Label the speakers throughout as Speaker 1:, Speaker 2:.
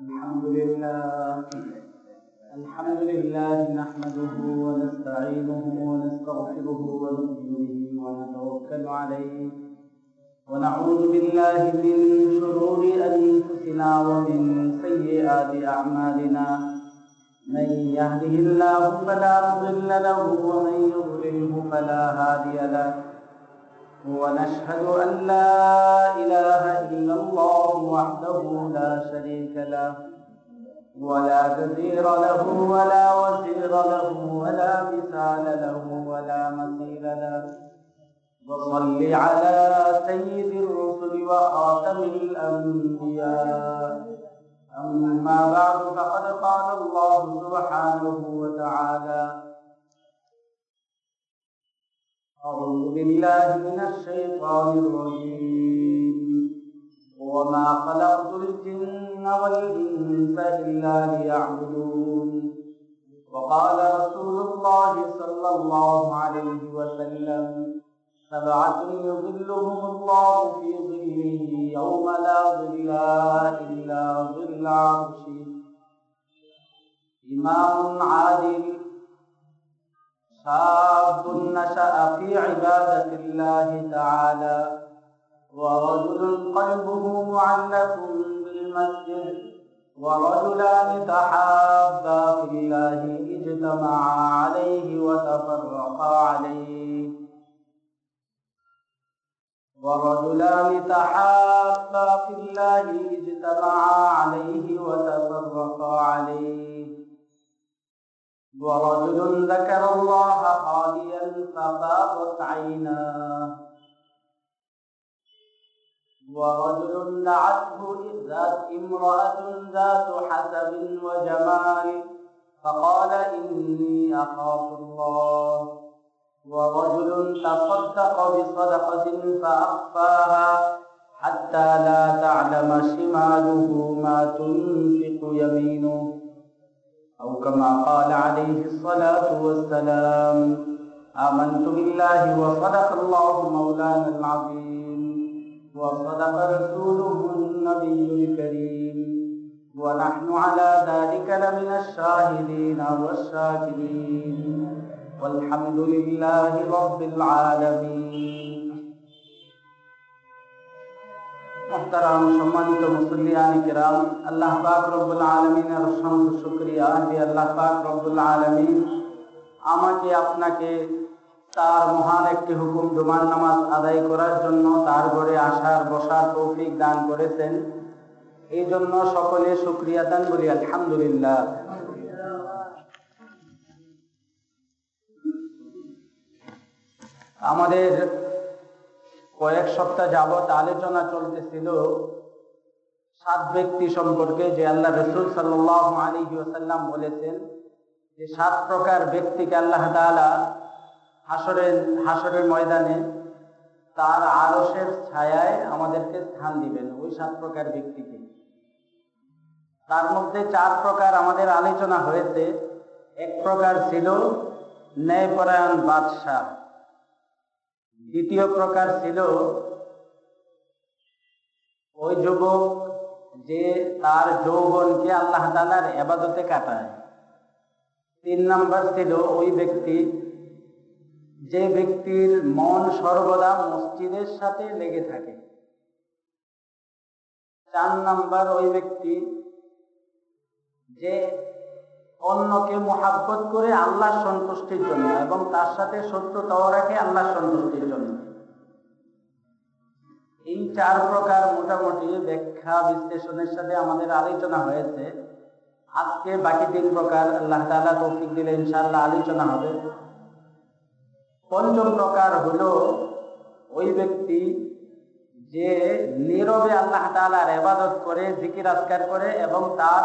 Speaker 1: الحمد لله. الحمد لله نحمده ونستعينه ونستغفره ونؤمن ونتوكل عليه. ونعوذ بالله من شرور أنفسنا ومن سيئات أعمالنا. من يهده الله فلا مضل له ومن يضلله فلا هادي له. ونشهد أن لا إله إلا الله وحده لا شريك له ولا نذير له ولا وزير له ولا مثال له ولا مثيل له. وصل على سيد الرسل وخاتم الأنبياء. أما بعد فقد قال الله سبحانه وتعالى أعوذ بالله من الشيطان الرجيم. وما خلقت الجن والإنس إلا ليعبدون. وقال رسول الله صلى الله عليه وسلم سبعة يظلهم الله في ظله يوم لا ظل إلا ظل عرشه. إمام عادل شاب نشأ في عبادة الله تعالى ورجل قلبه معلق بالمسجد ورجلان تحابا في الله اجتمعا عليه وتفرقا عليه. ورجلان تحابا في الله اجتمعا عليه وتفرقا عليه. ورجل ذكر الله خاليا ففاضت عيناه ورجل دعته ذات امرأة ذات حسب وجمال فقال إني أخاف الله. ورجل تصدق بصدقة فأخفاها حتى لا تعلم شماله ما تنفق يمينه. أو كما قال عليه الصلاة والسلام آمنت بالله وصدق الله مولانا العظيم وصدق رسوله النبي الكريم. ونحن على ذلك لمن الشاهدين والشاكرين. والحمد لله رب العالمين. সম্মানিত শুক্রিয়া আল্লাহ আলমিন। আমাকে, আপনাকে তার মহান একটি হুকুম নামাজ আদায় করার জন্য তার ঘরে আসার, বসার দান করেছেন। এই জন্য সকলে শুক্রিয়া দান আলহামদুলিল্লাহ। আমাদের কয়েক সপ্তাহ যাবৎ আলোচনা চলতেছিল সাত ব্যক্তি সম্পর্কে যে আল্লাহ রসুল সাল্লাহ আলী বলেছেন যে সাত প্রকার ব্যক্তিকে আল্লাহ তালা হাসরের হাসরের ময়দানে তার আরসের ছায়ায় আমাদেরকে স্থান দিবেন ওই সাত প্রকার ব্যক্তিকে। তার মধ্যে চার প্রকার আমাদের আলোচনা হয়েছে। এক প্রকার ছিল ন্যায়পরায়ণ বাদশাহ। দ্বিতীয় প্রকার ছিল ওই যুবক যে তার যৌবনকে আল্লাহ তালার এবাদতে কাটায়। তিন নাম্বার ছিল ওই ব্যক্তি যে ব্যক্তির মন সর্বদা মসজিদের সাথে লেগে থাকে। চার নাম্বার ওই ব্যক্তি যে অন্যকে মোহাব্বত করে আল্লাহ সন্তুষ্টির জন্য এবং তার সাথে শত্রুতাও রাখে আল্লাহ সন্তুষ্টির জন্য। এই চার প্রকার মোটামুটি ব্যাখ্যা বিশ্লেষণের সাথে আমাদের আলোচনা হয়েছে। আজকে বাকি তিন প্রকার, আল্লাহ তালা তৌফিক দিলে ইনশাল্লাহ আলোচনা হবে। পঞ্চম প্রকার হলো ওই ব্যক্তি যে নীরবে আল্লাহ তালার এবাদত করে, জিকির আজকার করে এবং তার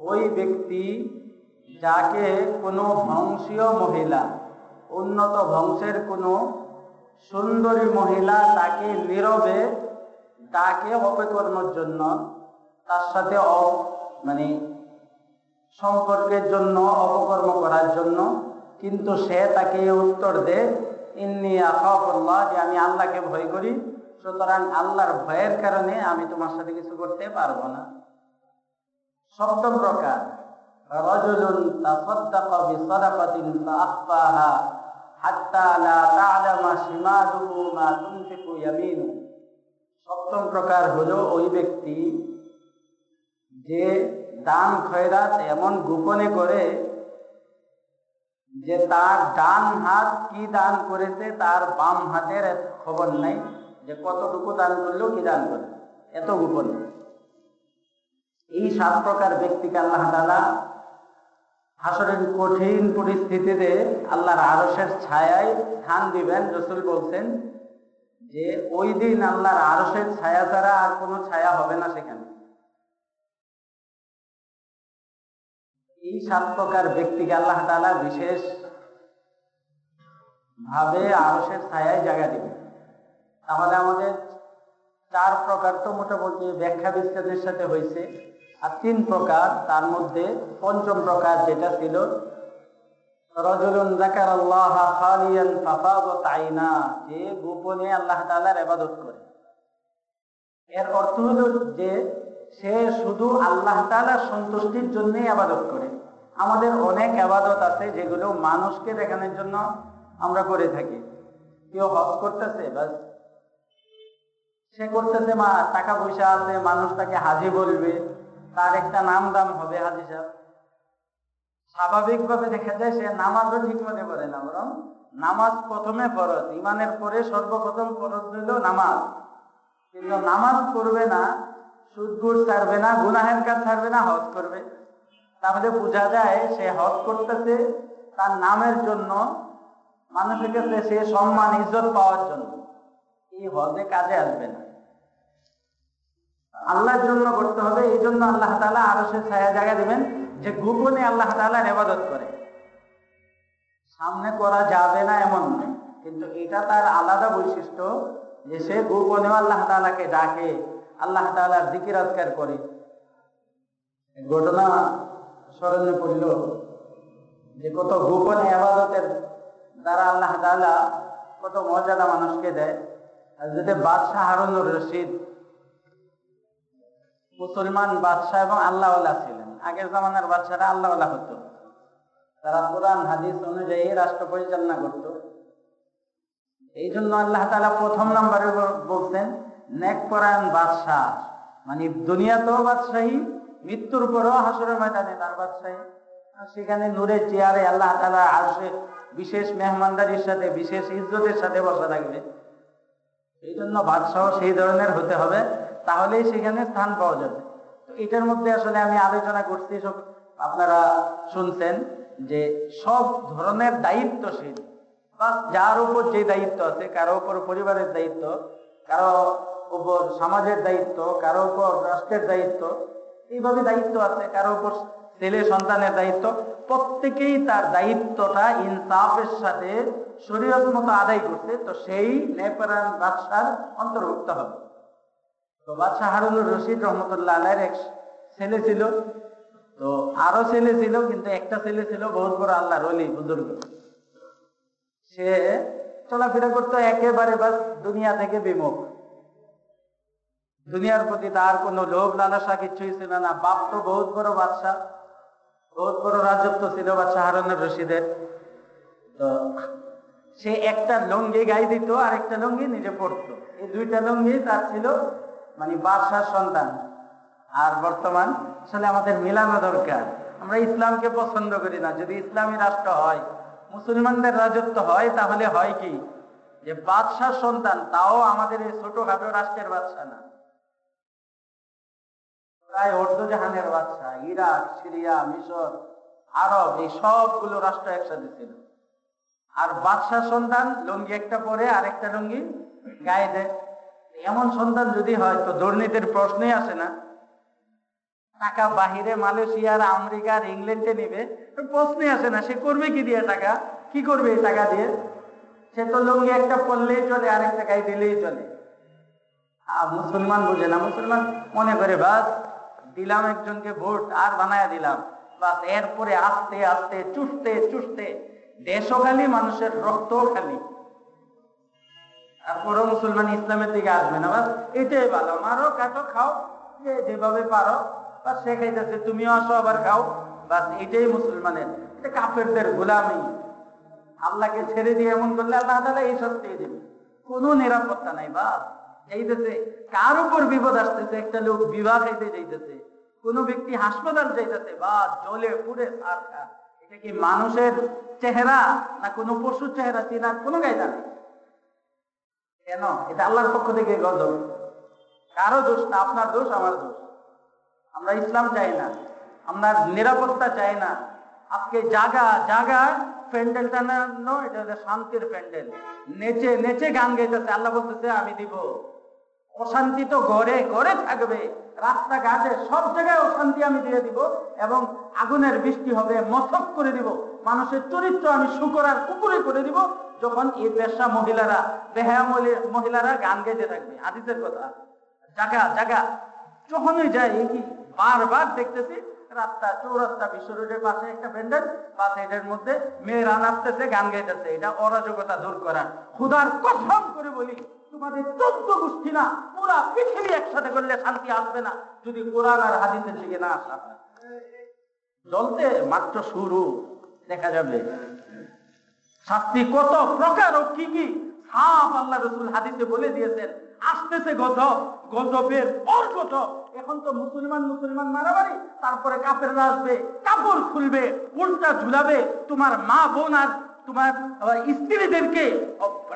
Speaker 1: ওই ব্যক্তি যাকে কোনো বংশীয় মহিলা, উন্নত বংশের কোনো সুন্দরী মহিলা তাকে নীরবে তাকে অপকর্মের জন্য, তার সাথে মানে সম্পর্কের জন্য, অপকর্ম করার জন্য, কিন্তু সে তাকে উত্তর দেয়, ইন্নি আল্লাহ যে আমি আল্লাহকে ভয় করি। সুতরাং আল্লাহর ভয়ের কারণে আমি তোমার সাথে কিছু করতে পারব না। সপ্তম প্রকার, রজুলুন তাসাদ্দাকা বিসাদাকাতিন ফাআখফাহা হাত্তা লা তা'লামা শিমালুহু মা তুনফিকু ইয়ামিনু। সপ্তম প্রকার হলো ওই ব্যক্তি যে দান খয়রাত এমন গোপনে করে যে তার ডান হাত কি দান করেছে তার বাম হাতের খবর নাই। যে কতটুকু দান করল কি দান করে? এত গোপন। এই সাত প্রকার ব্যক্তিকে আল্লাহ তাআলা হাসরের কঠিন পরিস্থিতিতে আল্লাহর আরসের ছায়ায় স্থান দিবেন। রসুল বলছেন যে, ওই দিন আল্লাহর আরসের ছায়া ছাড়া আর কোনো ছায়া হবে না সেখানে। এই সাত প্রকার ব্যক্তিকে আল্লাহ তাআলা বিশেষ ভাবে আরসের ছায়ায় জায়গা দিবে তাহলে আমাদের চার প্রকার তো মোটামুটি ব্যাখ্যা বিশ্লেষণের সাথে হয়েছে। আর তিন প্রকার, তার মধ্যে পঞ্চম প্রকার যেটা ছিল, রজুলুন যে গোপনে আল্লাহ তাআলার ইবাদত করে। এর অর্থ হলো যে, সে শুধু আল্লাহ তাআলার সন্তুষ্টির জন্যই আবাদত করে। আমাদের অনেক আবাদত আছে যেগুলো মানুষকে দেখানোর জন্য আমরা করে থাকি। কেউ হজ করতেছে, বাস সে করতেছে মা, টাকা পয়সা আছে, মানুষ তাকে হাজি বলবে। তার একটা নাম দাম হবে হাজি সাহেব। স্বাভাবিকভাবে দেখা যায় সে নামাজও ঠিক মনে করে না, বরং নামাজ প্রথমে ফরজ ইমানের পরে সর্বপ্রথম ফরজ হইল নামাজ। কিন্তু নামাজ করবে না, সুদ গুড় ছাড়বে না, গুনাহের কাজ ছাড়বে না, হজ করবে। তাহলে বোঝা যায় সে হজ করতেছে তার নামের জন্য, মানুষের কাছে সে সম্মান, ইজ্জত পাওয়ার জন্য। এই হজে কাজে আসবে না। আল্লাহর জন্য করতে হবে, এই জন্য আল্লাহ তাআলা আরও সে ছায়া জায়গা দিবেন যে গোপনে আল্লাহ তাআলা ইবাদত করে। সামনে করা যাবে না এমন নয়, কিন্তু এটা তার আলাদা বৈশিষ্ট্য যে সে গোপনেও আল্লাহ তাআলাকে ডাকে, আল্লাহ তাআলার জিকির আজকার করে। ঘটনা স্মরণে পড়ল যে কত গোপনে আবাদতের দ্বারা আল্লাহ তাআলা কত মর্যাদা মানুষকে দেয়। আর যদি বাদশাহ হারুনুর রশিদ মুসলমান বাদশাহ এবং আল্লাহওয়ালা ছিলেন। আগের জামানার বাদশারা আল্লাহওয়ালা হতো। তারা কোরআন, হাদিস অনুযায়ী রাষ্ট্র পরিচালনা করত। এই জন্য আল্লাহ তালা প্রথম নম্বরে বলছেন, নেক পরায়ণ বাদশাহ। মানে দুনিয়াতেও বাদশাহী, মৃত্যুর পরেও হাসরের ময়দানে তার বাদশাহী। সেখানে নূরের চেয়ারে আল্লাহ তালা আসে বিশেষ মেহমানদারির সাথে, বিশেষ ইজ্জতের সাথে বসা থাকবে। এই জন্য বাদশাহ সেই ধরনের হতে হবে। তাহলেই সেখানে স্থান পাওয়া যাবে। তো এটার মধ্যে আসলে আমি আলোচনা করছি সব আপনারা শুনছেন যে সব ধরনের দায়িত্বশীল বা যার উপর যে দায়িত্ব আছে, কারও উপর পরিবারের দায়িত্ব, কারও উপর সমাজের দায়িত্ব, কারও উপর রাষ্ট্রের দায়িত্ব, এইভাবে দায়িত্ব আছে, কারও উপর ছেলে সন্তানের দায়িত্ব, প্রত্যেকেই তার দায়িত্বটা ইনসাফের সাথে শরীয়ত মতো আদায় করছে। তো সেই নেপারান বাদশার অন্তর্ভুক্ত হবে। তো বাদশাহ হারুনুর রশিদ রহমতুল্লাহ আলাইয়ের এক ছেলে ছিল। তো আরও ছেলে ছিল, কিন্তু একটা ছেলে ছিল বহুত বড় আল্লাহর অলি বুজুর্গ। সে চলাফেরা করতো একেবারে বাস দুনিয়া থেকে বিমুখ। দুনিয়ার প্রতি তার কোনো লোভ, লালসা কিছুই ছিল না বাপ তো বহুত বড় বাদশাহ, বহুত বড় রাজত্ব ছিল বাদশাহ হারুনুর রশিদের। তো সে একটা লুঙ্গি গায়ে দিত আর একটা লুঙ্গি নিজে পড়তো এই দুইটা লুঙ্গি তার ছিল মানে বাদশার সন্তান। আর বর্তমান আসলে আমাদের মিলানো দরকার। আমরা ইসলামকে পছন্দ করি না। যদি ইসলামী রাষ্ট্র হয়, মুসলমানদের রাজত্ব হয়, তাহলে হয় কি? যে বাদশার সন্তান, তাও আমাদের এই ছোটখাটো রাষ্ট্রের বাদশা না। প্রায় অর্ধ জাহানের বাদশা ইরাক, সিরিয়া, মিশর, আরব, এই সবগুলো রাষ্ট্র একসাথে ছিল। আর বাদশাহ সন্তান, লুঙ্গি একটা পরে আর একটা লুঙ্গি গায়ে দেয়। এমন সন্তান যদি হয়, তো দুর্নীতির প্রশ্নই আসে না। টাকা বাহিরে মালয়েশিয়ার, আমেরিকার, ইংল্যান্ডে নিবে প্রশ্নই আসে না, সে করবে কি দিয়ে টাকা? কি করবে এই টাকা দিয়ে? সে তো লুঙ্গি একটা পড়লেই চলে, আরেক টাকায় দিলেই চলে। আর মুসলমান বুঝে না, মুসলমান মনে করে, বাস, দিলাম একজনকে ভোট, আর বানায় দিলাম। বাস, এরপরে আস্তে আস্তে, চুষতে চুষতে, দেশও খালি, মানুষের রক্তও খালি। তারপরও মুসলমান ইসলামের দিকে আসবে না। বাস, এটাই ভালো। মারো কাটো খাও যেভাবে পারো, বাস, সে খাইতেছে, তুমিও আসো, আবার খাও। বাস, এটাই মুসলমানের, এটা কাফেরদের গোলামি। আল্লাহকে ছেড়ে দিয়ে এমন করলে আল্লাহ তালা এই সত্যি দেবে। কোনো নিরাপত্তা নাই, বাস। যাইতেছে কার উপর বিপদ আসতেছে? একটা লোক বিবাহ খাইতে যাইতেছে, কোন ব্যক্তি হাসপাতাল যাইতেছে বা জলে পুড়ে সার এটা কি মানুষের চেহারা, না কোনো পশুর চেহারা চেনার কোনো কায়দা নেই কেন? এটা আল্লাহর পক্ষ থেকে গজব কারও দোষ না, আপনার দোষ, আমার দোষ। আমরা ইসলাম চাই না, আমরা নিরাপত্তা চাই না। আজকে জাগা জাগা প্যান্ডেল টানানো এটা হচ্ছে শান্তির প্যান্ডেল। নেচে নেচে গান গাইতেছে, আল্লাহ বলতেছে, আমি দিব। অশান্তি তো ঘরে ঘরে থাকবে, রাস্তাঘাটে, সব জায়গায় অশান্তি আমি দিয়ে দিব এবং আগুনের বৃষ্টি হবে মথক করে দিব। মানুষের চরিত্র আমি শুকর আর কুকুরে করে দিব। যখন এই পেশা মহিলারা, বেহায়া মহিলারা গান গাইতে থাকবে, হাদিসের কথা। জাগা জাগা। যখনই যাই কি বারবার দেখতেছি, রাস্তা, চৌরাস্তা বিশ্ব রোডের পাশে একটা মধ্যে মেয়েরা নাচতেছে, গান গাইতেছে এটা অরাজকতা দূর করা খুদার কসম করে বলি, তোমাদের চোদ্দ গোষ্ঠী না, পুরা পৃথিবী একসাথে করলে শান্তি আসবে না, যদি কোরআন আর হাদিসের দিকে না আসা জ্বলতে মাত্র শুরু, দেখা যাবে। শাস্তি কত প্রকার ও কি কি? সাপ আল্লাহ রসুল হাদিসে বলে দিয়েছেন। আসতেছে গজব, গজবের পর গজব। এখন তো মুসলমান মুসলমান মারামারি, তারপরে কাপেররা আসবে, কাপড় খুলবে, উল্টা ঝুলাবে। তোমার মা বোন আর তোমার স্ত্রীদেরকে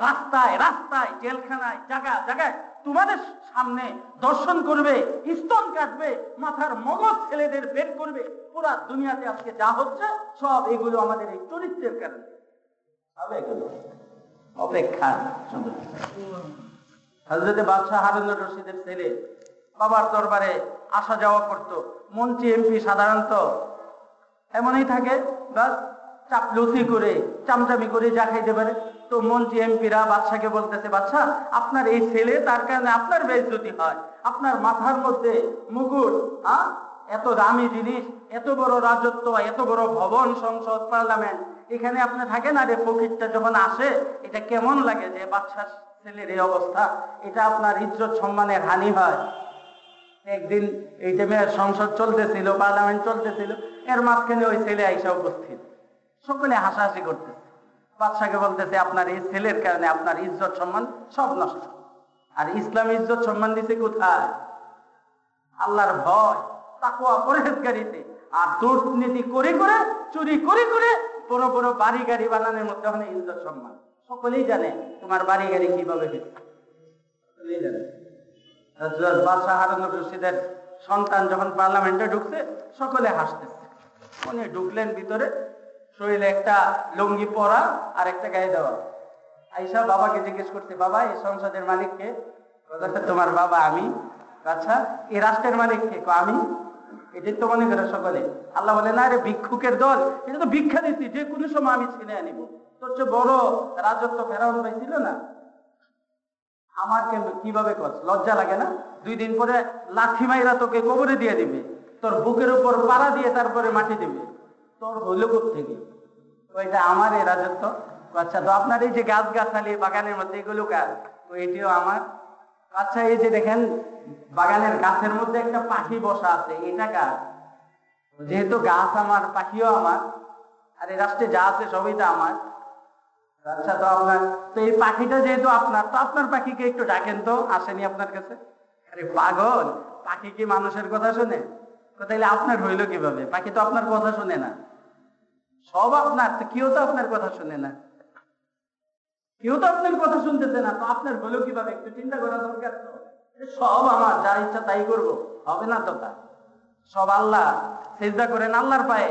Speaker 1: রাস্তায় রাস্তায়, জেলখানায়, জায়গা, জায়গায় তোমাদের সামনে দর্শন করবে, স্তন কাটবে, মাথার মগজ ছেলেদের বের করবে। পুরা দুনিয়াতে আজকে যা হচ্ছে, সব এগুলো আমাদের এই চরিত্রের কারণে। আসা যাওয়া সাধারণত এমনই থাকে করে, চামচামি করে যা খাইতে পারে। তো মন্ত্রী, এমপিরা বাদশাকে বলতেছে, বাদশাহ, আপনার এই ছেলে তার কারণে আপনার বেজ্জতি হয়। আপনার মাথার মধ্যে মুকুট হ্যাঁ এত দামি জিনিস, এত বড় রাজত্ব, এত বড় ভবন, সংসদ, পার্লামেন্ট, এখানে আপনি থাকেন আর এই ফকিরটা যখন আসে, এটা কেমন লাগে যে বাচ্চা ছেলের এই অবস্থা? এটা আপনার ইজ্জত সম্মানের হানি হয়। একদিন এই টাইমে সংসদ চলতেছিল, পার্লামেন্ট চলতেছিল, এর মাঝখানে ওই ছেলে আইসা উপস্থিত। সকলে হাসাহাসি করতেছে। বাদশাকে বলতেছে, আপনার এই ছেলের কারণে আপনার ইজ্জত সম্মান সব নষ্ট। আর ইসলাম ইজ্জত সম্মান দিছে কোথায়? আল্লাহর ভয়। তাকুয়া পরেজগারিতে আর দুর্নীতি করে করে, চুরি করে করে বড় বড় বাড়ি গাড়ি বানানোর মধ্যে ওখানে ইজ্জত সম্মান। সকলেই জানে তোমার বাড়ি গাড়ি কীভাবে বাদশাহ হারুন রশিদের সন্তান যখন পার্লামেন্টে ঢুকছে, সকলে হাসতেছে। উনি ঢুকলেন ভিতরে, শরীরে একটা লুঙ্গি পরা আর একটা গায়ে দেওয়া। আইসা বাবাকে জিজ্ঞেস করছে, বাবা, এই সংসদের মালিককে? তোমার বাবা আমি। আচ্ছা এই রাষ্ট্রের মালিক কে আমি? এটাই তো মনে করে সকলে। আল্লাহ বলে, না রে, ভিক্ষুকের দল, এটা তো ভিক্ষা দিচ্ছি, যে কোনো সময় আমি ছিনে আনিব। তোর চেয়ে বড় রাজত্ব ফেরাউন ভাই ছিল না? আমাকে কীভাবে কর লজ্জা লাগে না? দুই দিন পরে লাঠি মাইরা তোকে কবরে দিয়ে দিবে। তোর বুকের উপর পাড়া দিয়ে তারপরে মাটি দিবে। তোর হইল থেকে ওইটা আমার এই রাজত্ব। আচ্ছা তো আপনার এই যে গাছ গাছালি বাগানের মধ্যে এগুলো গাছ তো এটিও আমার। আচ্ছা এই যে দেখেন বাগানের গাছের মধ্যে একটা পাখি বসা আছে, এটা কার যেহেতু গাছ আমার, পাখিও আমার, আর এই রাষ্ট্রে যা আছে সবই তো আমার। আচ্ছা তো আপনার, তো এই পাখিটা যেহেতু আপনার, তো আপনার পাখিকে একটু ডাকেন তো, আসেনি আপনার কাছে? আরে পাগল, পাখি কি মানুষের কথা শুনে? আপনার হইল কীভাবে? পাখি তো আপনার কথা শুনে না। সব আপনার, তো কেউ তো আপনার কথা শুনে না। কেউ তো আপনার কথা শুনতেছে না, তো আপনার হলো কীভাবে? একটু চিন্তা করা দরকার তো। সব আমার, যা ইচ্ছা তাই করব। হবে না তো তা? সব আল্লাহ চেষ্টা করেন আল্লাহর পায়ে।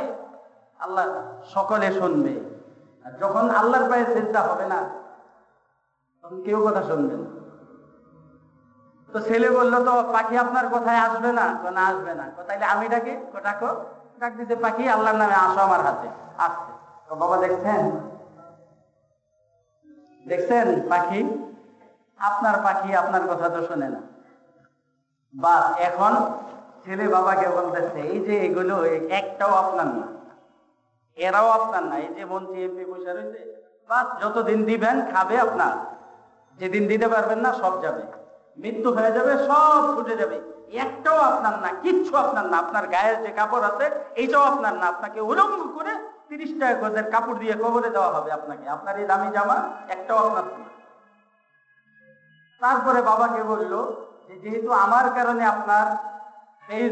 Speaker 1: আল্লাহ সকলে শুনবে। আর যখন আল্লাহর পায়ে চেষ্টা হবে না, তখন কেউ কথা শুনবে না। তো ছেলে বলল, তো পাখি আপনার কোথায় আসবে না? না, আসবে না। তাইলে আমি ডাকি? ডাকো। ডাক দিতে পাখি আল্লাহর নামে আসো আমার হাতে। আসছে। তো বাবা দেখছেন? দেখছেন পাখি? আপনার পাখি আপনার কথা তো শোনে না। বাস এখন ছেলে বাবাকে বলতেছে, এই যে এগুলো একটাও আপনার না। এরাও আপনার না। এই যে মন্ত্রী, এমপি বসে রয়েছে, বাস যতদিন দিবেন খাবে আপনার। যেদিন দিতে পারবেন না, সব যাবে। মৃত্যু হয়ে যাবে, সব ছুটে যাবে। একটাও আপনার না, কিচ্ছু আপনার না। আপনার গায়ের যে কাপড় আছে, এইটাও আপনার না। আপনাকে উলঙ্গ করে তিরিশ টাকা গজের কাপড় দিয়ে কবরে দেওয়া হবে আপনাকে। আপনার এই দামি জামা একটাও আপনার তারপরে বাবাকে বলল যেহেতু আমার কারণে আপনার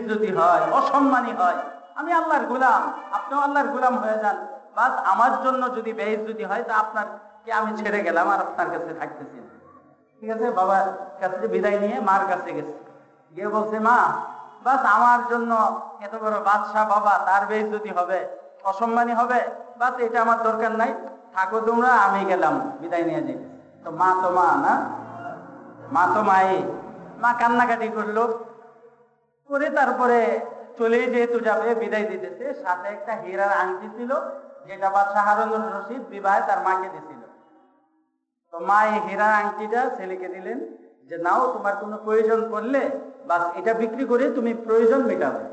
Speaker 1: যদি হয়, অসম্মানী হয়, আমি আল্লাহর গুলাম, আপনিও আল্লাহর গুলাম হয়ে যান। বাস আমার জন্য যদি যদি হয়, তা আপনার কে আমি ছেড়ে গেলাম, আর আপনার কাছে থাকতেছি। ঠিক আছে বাবার কাছে বিদায় নিয়ে মার কাছে গেছে। গিয়ে বলছে, মা, বাস আমার জন্য এত বড় বাদশাহ বাবা, তার যদি হবে, অসম্মানী হবে, বাস এটা আমার দরকার নাই, থাকো তোমরা, আমি গেলাম, বিদায় নিয়ে যাই। তো মা তো মা, না? মা তো মাই। মা কান্নাকাটি করল। করে তারপরে চলে যেহেতু যাবে, বিদায় দিতেছে। সাথে একটা হীরার আংটি ছিল, যেটা বাদশাহ হারুনুর রশিদ বিবাহে তার মাকে দিছিল। তো মা এই হীরার আংটিটা ছেলেকে দিলেন যে, নাও, তোমার কোনো প্রয়োজন পড়লে বাস এটা বিক্রি করে তুমি প্রয়োজন মেটাবে।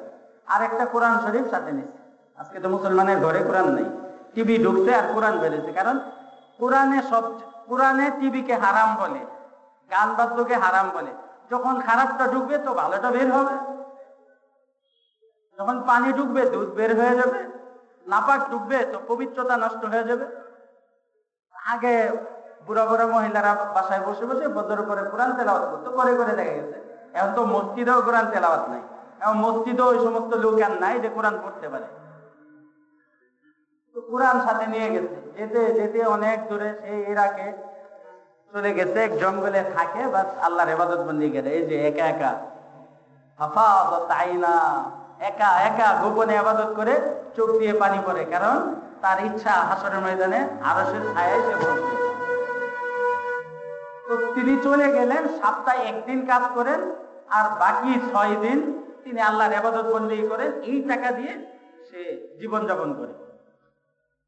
Speaker 1: আর একটা কোরআন শরীফ সাথে নিচ্ছে আজকে তো মুসলমানের ঘরে কোরআন নেই। টিভি ঢুকছে আর কোরআন বেড়েছে কারণ কোরআনে সব কোরআনে টিভিকে হারাম বলে, গান বাদ্যকে হারাম বলে। যখন খারাপটা ঢুকবে তো ভালোটা বের হবে। যখন পানি ঢুকবে, দুধ বের হয়ে যাবে। নাপাক ঢুকবে, তো পবিত্রতা নষ্ট হয়ে যাবে। আগে বুড়া বুড়া মহিলারা বাসায় বসে বসে বদর করে কোরআন তেলাওয়াত করতো করে করে দেখা গেছে। এখন তো মসজিদেও কোরআন তেলাওয়াত নাই। এখন মসজিদেও ওই সমস্ত লোক আর নাই যে কোরআন পড়তে পারে। কোরআন সাথে নিয়ে গেছে। যেতে যেতে অনেক দূরে সেই ইরাকে চলে গেছে, জঙ্গলে থাকে, বাস আল্লাহর হেফাজত বন্দি গেলে এই যে একা একা। হাফাজত তাইনা একা একা গোপনে আবাদত করে চোখ দিয়ে পানি কারণ তার ইচ্ছা হাসরের ময়দানে আরসের ছায় সে তো তিনি চলে গেলেন, সপ্তাহে একদিন কাজ করেন, আর বাকি ছয় দিন তিনি আল্লাহর আবাদত বন্দি করেন এই টাকা দিয়ে সে জীবনযাপন করে।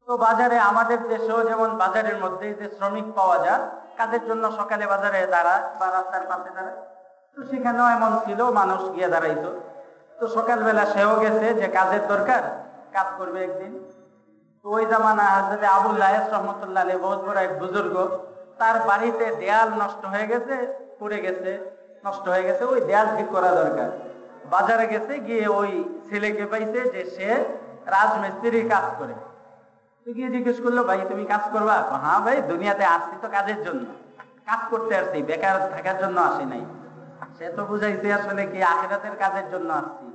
Speaker 1: তো বাজারে আমাদের দেশেও যেমন বাজারের মধ্যে যে শ্রমিক পাওয়া যায়, কাজের জন্য সকালে বাজারে দাঁড়ায় বা রাস্তার পাশে দাঁড়ায়। তো সেখানেও এমন ছিল, মানুষ গিয়ে দাঁড়াইতো। তো সকালবেলা সেও গেছে যে কাজের দরকার, কাজ করবে একদিন। তো ওই জামানা হাজরত আবুল লাহেস রহমতুল্লাহ আলী বহুত বড় এক বুজুর্গ, তার বাড়িতে দেয়াল নষ্ট হয়ে গেছে, পড়ে গেছে, নষ্ট হয়ে গেছে, ওই দেয়াল ঠিক করা দরকার। বাজারে গেছে, গিয়ে ওই ছেলেকে পাইছে যে সে রাজমিস্ত্রির কাজ করে। গিয়ে জিজ্ঞেস করল, ভাই, তুমি কাজ করবা? হ্যাঁ ভাই, দুনিয়াতে আসছি তো কাজের জন্য। কাজ করতে আসছি, বেকার থাকার জন্য আসি নাই। সে তো বুঝাইছে আসলে কি, আখেরাতের কাজের জন্য আসছি।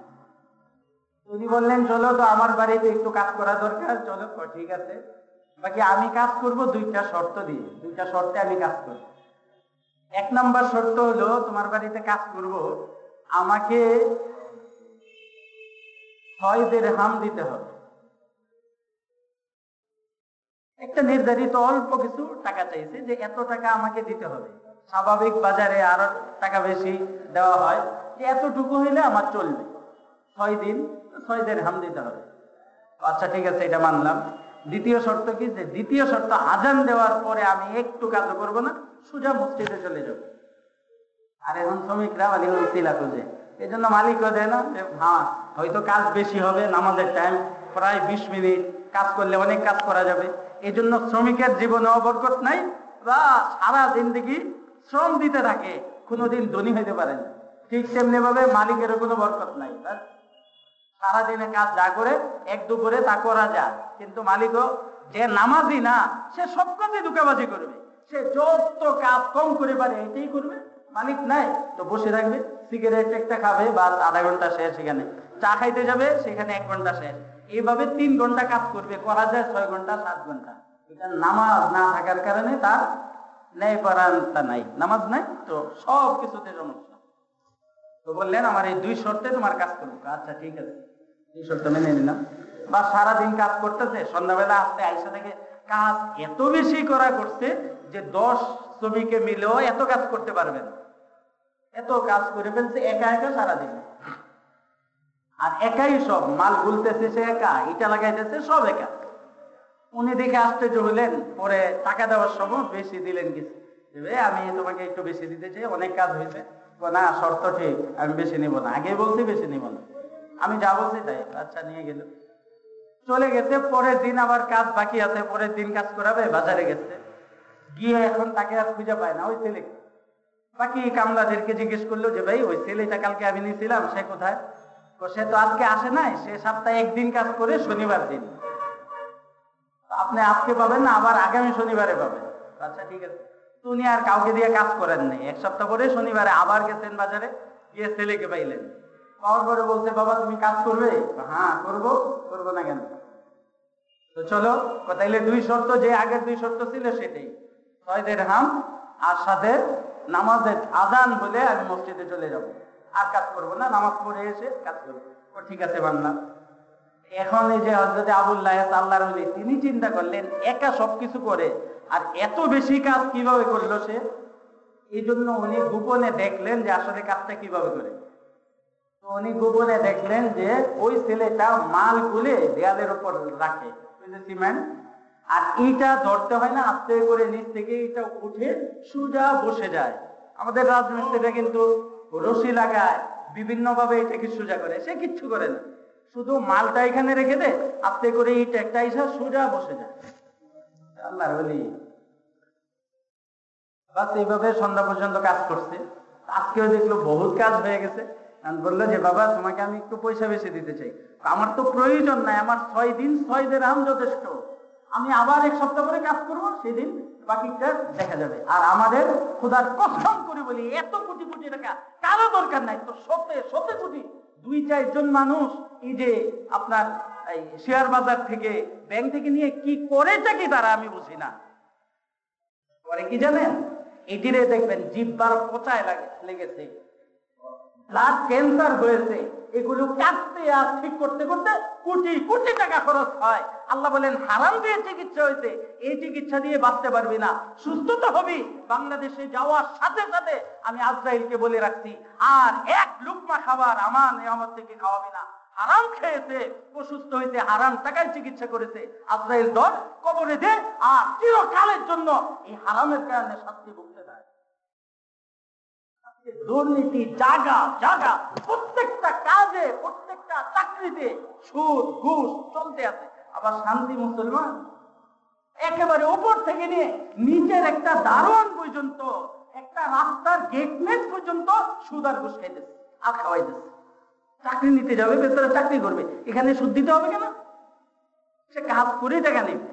Speaker 1: উনি বললেন, চলো তো আমার বাড়িতে একটু কাজ করা দরকার, চলো ঠিক আছে। বাকি আমি কাজ করব দুইটা শর্ত দিয়ে, দুইটা শর্তে আমি কাজ করব। এক নম্বর শর্ত হলো, তোমার বাড়িতে কাজ করব, আমাকে ছয় দেড় হাম দিতে হবে। একটা নির্ধারিত অল্প কিছু টাকা চাইছে যে এত টাকা আমাকে দিতে হবে। স্বাভাবিক বাজারে আরও টাকা বেশি দেওয়া হয়। যে এতটুকু হইলে আমার চলবে। ছয় দিন ছয় দিন হাম দিতে হবে। আচ্ছা ঠিক আছে, এটা মানলাম। দ্বিতীয় শর্ত কি? যে দ্বিতীয় শর্ত, আজান দেওয়ার পরে আমি একটু কাজ করব না, সোজা মসজিদে চলে যাব। আর এখন শ্রমিকরা মানে উচিলা খুঁজে। এই জন্য মালিকও দেয় না, যে হ্যাঁ হয়তো কাজ বেশি হবে, নামাজের টাইম প্রায় বিশ মিনিট কাজ করলে অনেক কাজ করা যাবে। এই জন্য শ্রমিকের জীবনে অবরকত নাই, বা সারা জিন্দগি শ্রম দিতে থাকে, কোনোদিন ধনী হইতে পারে না। ঠিক তেমনি ভাবে মালিকেরও কোনো বরকত নাই সারাদিনে কাজ যা করে, এক দুপুরে তা করা যায়। কিন্তু মালিকও যে নামাজি না, সে সব কাজে দুকাবাজি করবে। সে যত কাজ কম করে পারে, এটাই করবে। মালিক নাই, তো বসে থাকবে, সিগারেট একটা খাবে বা আধা ঘণ্টা শেষ সেখানে। চা খাইতে যাবে, সেখানে এক ঘণ্টা শেষ। এইভাবে তিন ঘণ্টা কাজ করবে, করা যায় ছয় ঘণ্টা, সাত ঘণ্টা। এটা নামাজ না থাকার কারণে তার ন্যায় পরায়ণতা নাই। নামাজ নাই তো সব কিছুতে সমস্যা। তো বললেন, আমার এই দুই শর্তে তোমার কাজ করব। আচ্ছা ঠিক আছে। দুই শর্ত মেনে নিলাম। বা সারাদিন কাজ করতেছে, সন্ধ্যাবেলা আসতে আইসা থেকে কাজ এত বেশি করা করছে যে দশ শ্রমিকে মিলেও এত কাজ করতে পারবে না। এত কাজ করে ফেলছে একা একা সারাদিন। আর একাই সব, মাল গুলতেছে সে একা, ইটা লাগাইতেছে সব একা। উনি দেখে আশ্চর্য হলেন পরে টাকা দেওয়ার সময় বেশি দিলেন কিছু। আমি তোমাকে একটু বেশি দিতে চাই, অনেক কাজ হয়েছে। না, শর্ত ঠিক, আমি বেশি নিব না। আগে বলছি বেশি নিব না। আমি যা বলছি তাই আচ্ছা নিয়ে গেল। চলে গেছে, পরের দিন আবার কাজ বাকি আছে, পরের দিন কাজ করাবে, বাজারে গেছে। গিয়ে এখন তাকে আর খুঁজে পায় না, ওই ছেলেকে বাকি কামলাদেরকে জিজ্ঞেস করল যে, ভাই, ওই ছেলেটা কালকে আমি নিয়েছিলাম সে কোথায়? তো সে তো আজকে আসে নাই, সে সপ্তাহে একদিন কাজ করে শনিবার দিন। আপনি আজকে পাবেন না, আবার আগামী শনিবারে পাবেন। আচ্ছা ঠিক আছে। উনি আর কাউকে দিয়ে কাজ করেন নাই। এক সপ্তাহ পরে শনিবারে আবার গেছেন বাজারে, গিয়ে ছেলেকে পাইলেন। পাওয়ার পরে বলছে, বাবা, তুমি কাজ করবে? হ্যাঁ করব, করব না কেন? তো চলো, তাইলে দুই শর্ত, যে আগের দুই শর্ত ছিল সেটাই। ছয় দেড় হাম আর সাথে নামাজের আদান বলে আমি মসজিদে চলে যাব। আর কাজ করব না, নামাজ পড়ে এসে কাজ করব। ঠিক আছে বান্না এখন এই যে হজরত আবুল্লাহ আল্লাহর তিনি চিন্তা করলেন, একা সবকিছু করে, আর এত বেশি কাজ কীভাবে করল সে? এই জন্য উনি গোপনে দেখলেন যে আসলে কাজটা কীভাবে করে। তো উনি গোপনে দেখলেন যে ওই ছেলেটা মাল গুলে দেয়ালের উপর রাখে সিমেন্ট আর এইটা ধরতে হয় না, আস্তে করে নিচ থেকে এটা উঠে সোজা বসে যায়। আমাদের রাজমিস্ত্রিটা কিন্তু রশি লাগায় বিভিন্ন ভাবে এটাকে সোজা করে। সে কিচ্ছু করে না। শুধু মালটা এখানে রেখে দে আস্তে করে এইটা একটা ইসা সোজা বসে যায় আল্লাহ বলি বাস এইভাবে সন্ধ্যা পর্যন্ত কাজ করছে। আজকেও দেখল বহুত কাজ হয়ে গেছে। বলল যে, বাবা, তোমাকে আমি একটু পয়সা বেশি দিতে চাই। আমার তো প্রয়োজন নাই। আমার ছয় দিন ছয় আম যথেষ্ট। আমি আবার এক সপ্তাহ পরে কাজ করব, সেদিন বাকিটা দেখা যাবে। আর আমাদের খোদার কসম করে বলি, এত কোটি কোটি টাকা কারও দরকার নাই। তো শতে শতে কোটি, দুই চারজন মানুষ এই যে আপনার শেয়ার বাজার থেকে ব্যাংক থেকে নিয়ে কি করেছে কি তারা আমি বুঝি না। পরে কি জানেন? এটিরে দেখবেন জিব্বার পচায় লাগে লেগেছে। ব্লাড ক্যান্সার হয়েছে। এগুলো কাটতে আর ঠিক করতে করতে কোটি কোটি টাকা খরচ হয়। আল্লাহ বলেন, হারাম দিয়ে চিকিৎসা হয়েছে। এই চিকিৎসা দিয়ে বাঁচতে পারবি না। সুস্থ তো হবি। বাংলাদেশে যাওয়ার সাথে সাথে আমি আজরাইলকে বলে রাখছি, আর এক লুকমা খাবার আমার নিয়ামত থেকে খাওয়াবি না। হারাম খেয়েছে, অসুস্থ হইতে হারাম টাকায় চিকিৎসা করেছে। আজরাইল দল কবরে দে, আর চিরকালের জন্য এই হারামের কারণে শাস্তি দেয় দুর্নীতি জাগা জাগা প্রত্যেকটা কাজে, প্রত্যেকটা চাকরিতে সুদ, ঘুষ চলতে আছে। আবার শান্তি মুসলমান? একেবারে উপর থেকে নিয়ে নিচের একটা দারোয়ান পর্যন্ত, একটা রাস্তার গেটম্যান পর্যন্ত সুদ আর ঘুষ খাইতেছে, আর খাওয়াইতেছে। চাকরি নিতে যাবে, বেচারা চাকরি করবে। এখানে সুদ দিতে হবে কেন? সে কাজ করে টাকা নেবে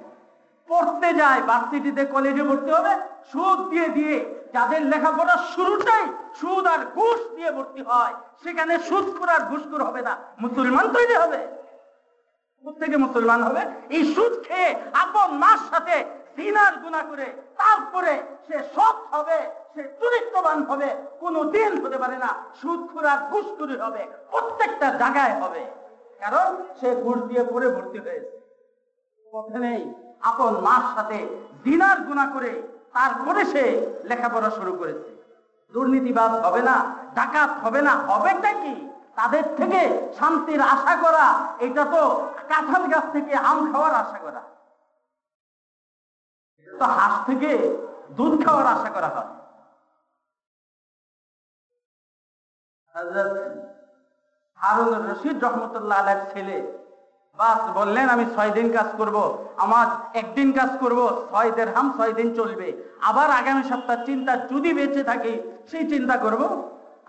Speaker 1: পড়তে যায়, ভার্সিটিতে কলেজে ভর্তি হবে, সুদ দিয়ে দিয়ে যাদের লেখাপড়ার শুরুটাই সুদ আর ঘুষ দিয়ে ভর্তি হয়, সেখানে সুদ আর ঘুষ হবে না, মুসলমান তৈরি হবে। থেকে মুসলমান হবে? এই সুদ খেয়ে আপন মার সাথে দিনার গুণা করে, তারপরে সে সৎ হবে, সে চরিত্রবান হবে, কোনো দিন হতে পারে না, সুদ আর ঘুষ হবে, প্রত্যেকটা জায়গায় হবে। কারণ সে ঘুষ দিয়ে পরে ভর্তি হয়েছে। নেই। আপন মার সাথে দিনার গুণা করে তারপরে সে লেখাপড়া শুরু করেছে। দুর্নীতিবাদ হবে না, ডাকাত হবে না, হবেটা কি? তাদের থেকে শান্তির আশা করা, এটা তো কাঁঠাল গাছ থেকে আম খাওয়ার আশা করা। তো হাঁস থেকে দুধ খাওয়ার আশা করা হয়। হারুন রশিদ রহমতুল্লাহ আলের ছেলে বাস বললেন, আমি ছয় দিন কাজ করব। আমার একদিন কাজ করব, ছয় দেড় হাম ছয় দিন চলবে। আবার আগামী সপ্তাহ চিন্তা যদি বেঁচে থাকি, সেই চিন্তা করব।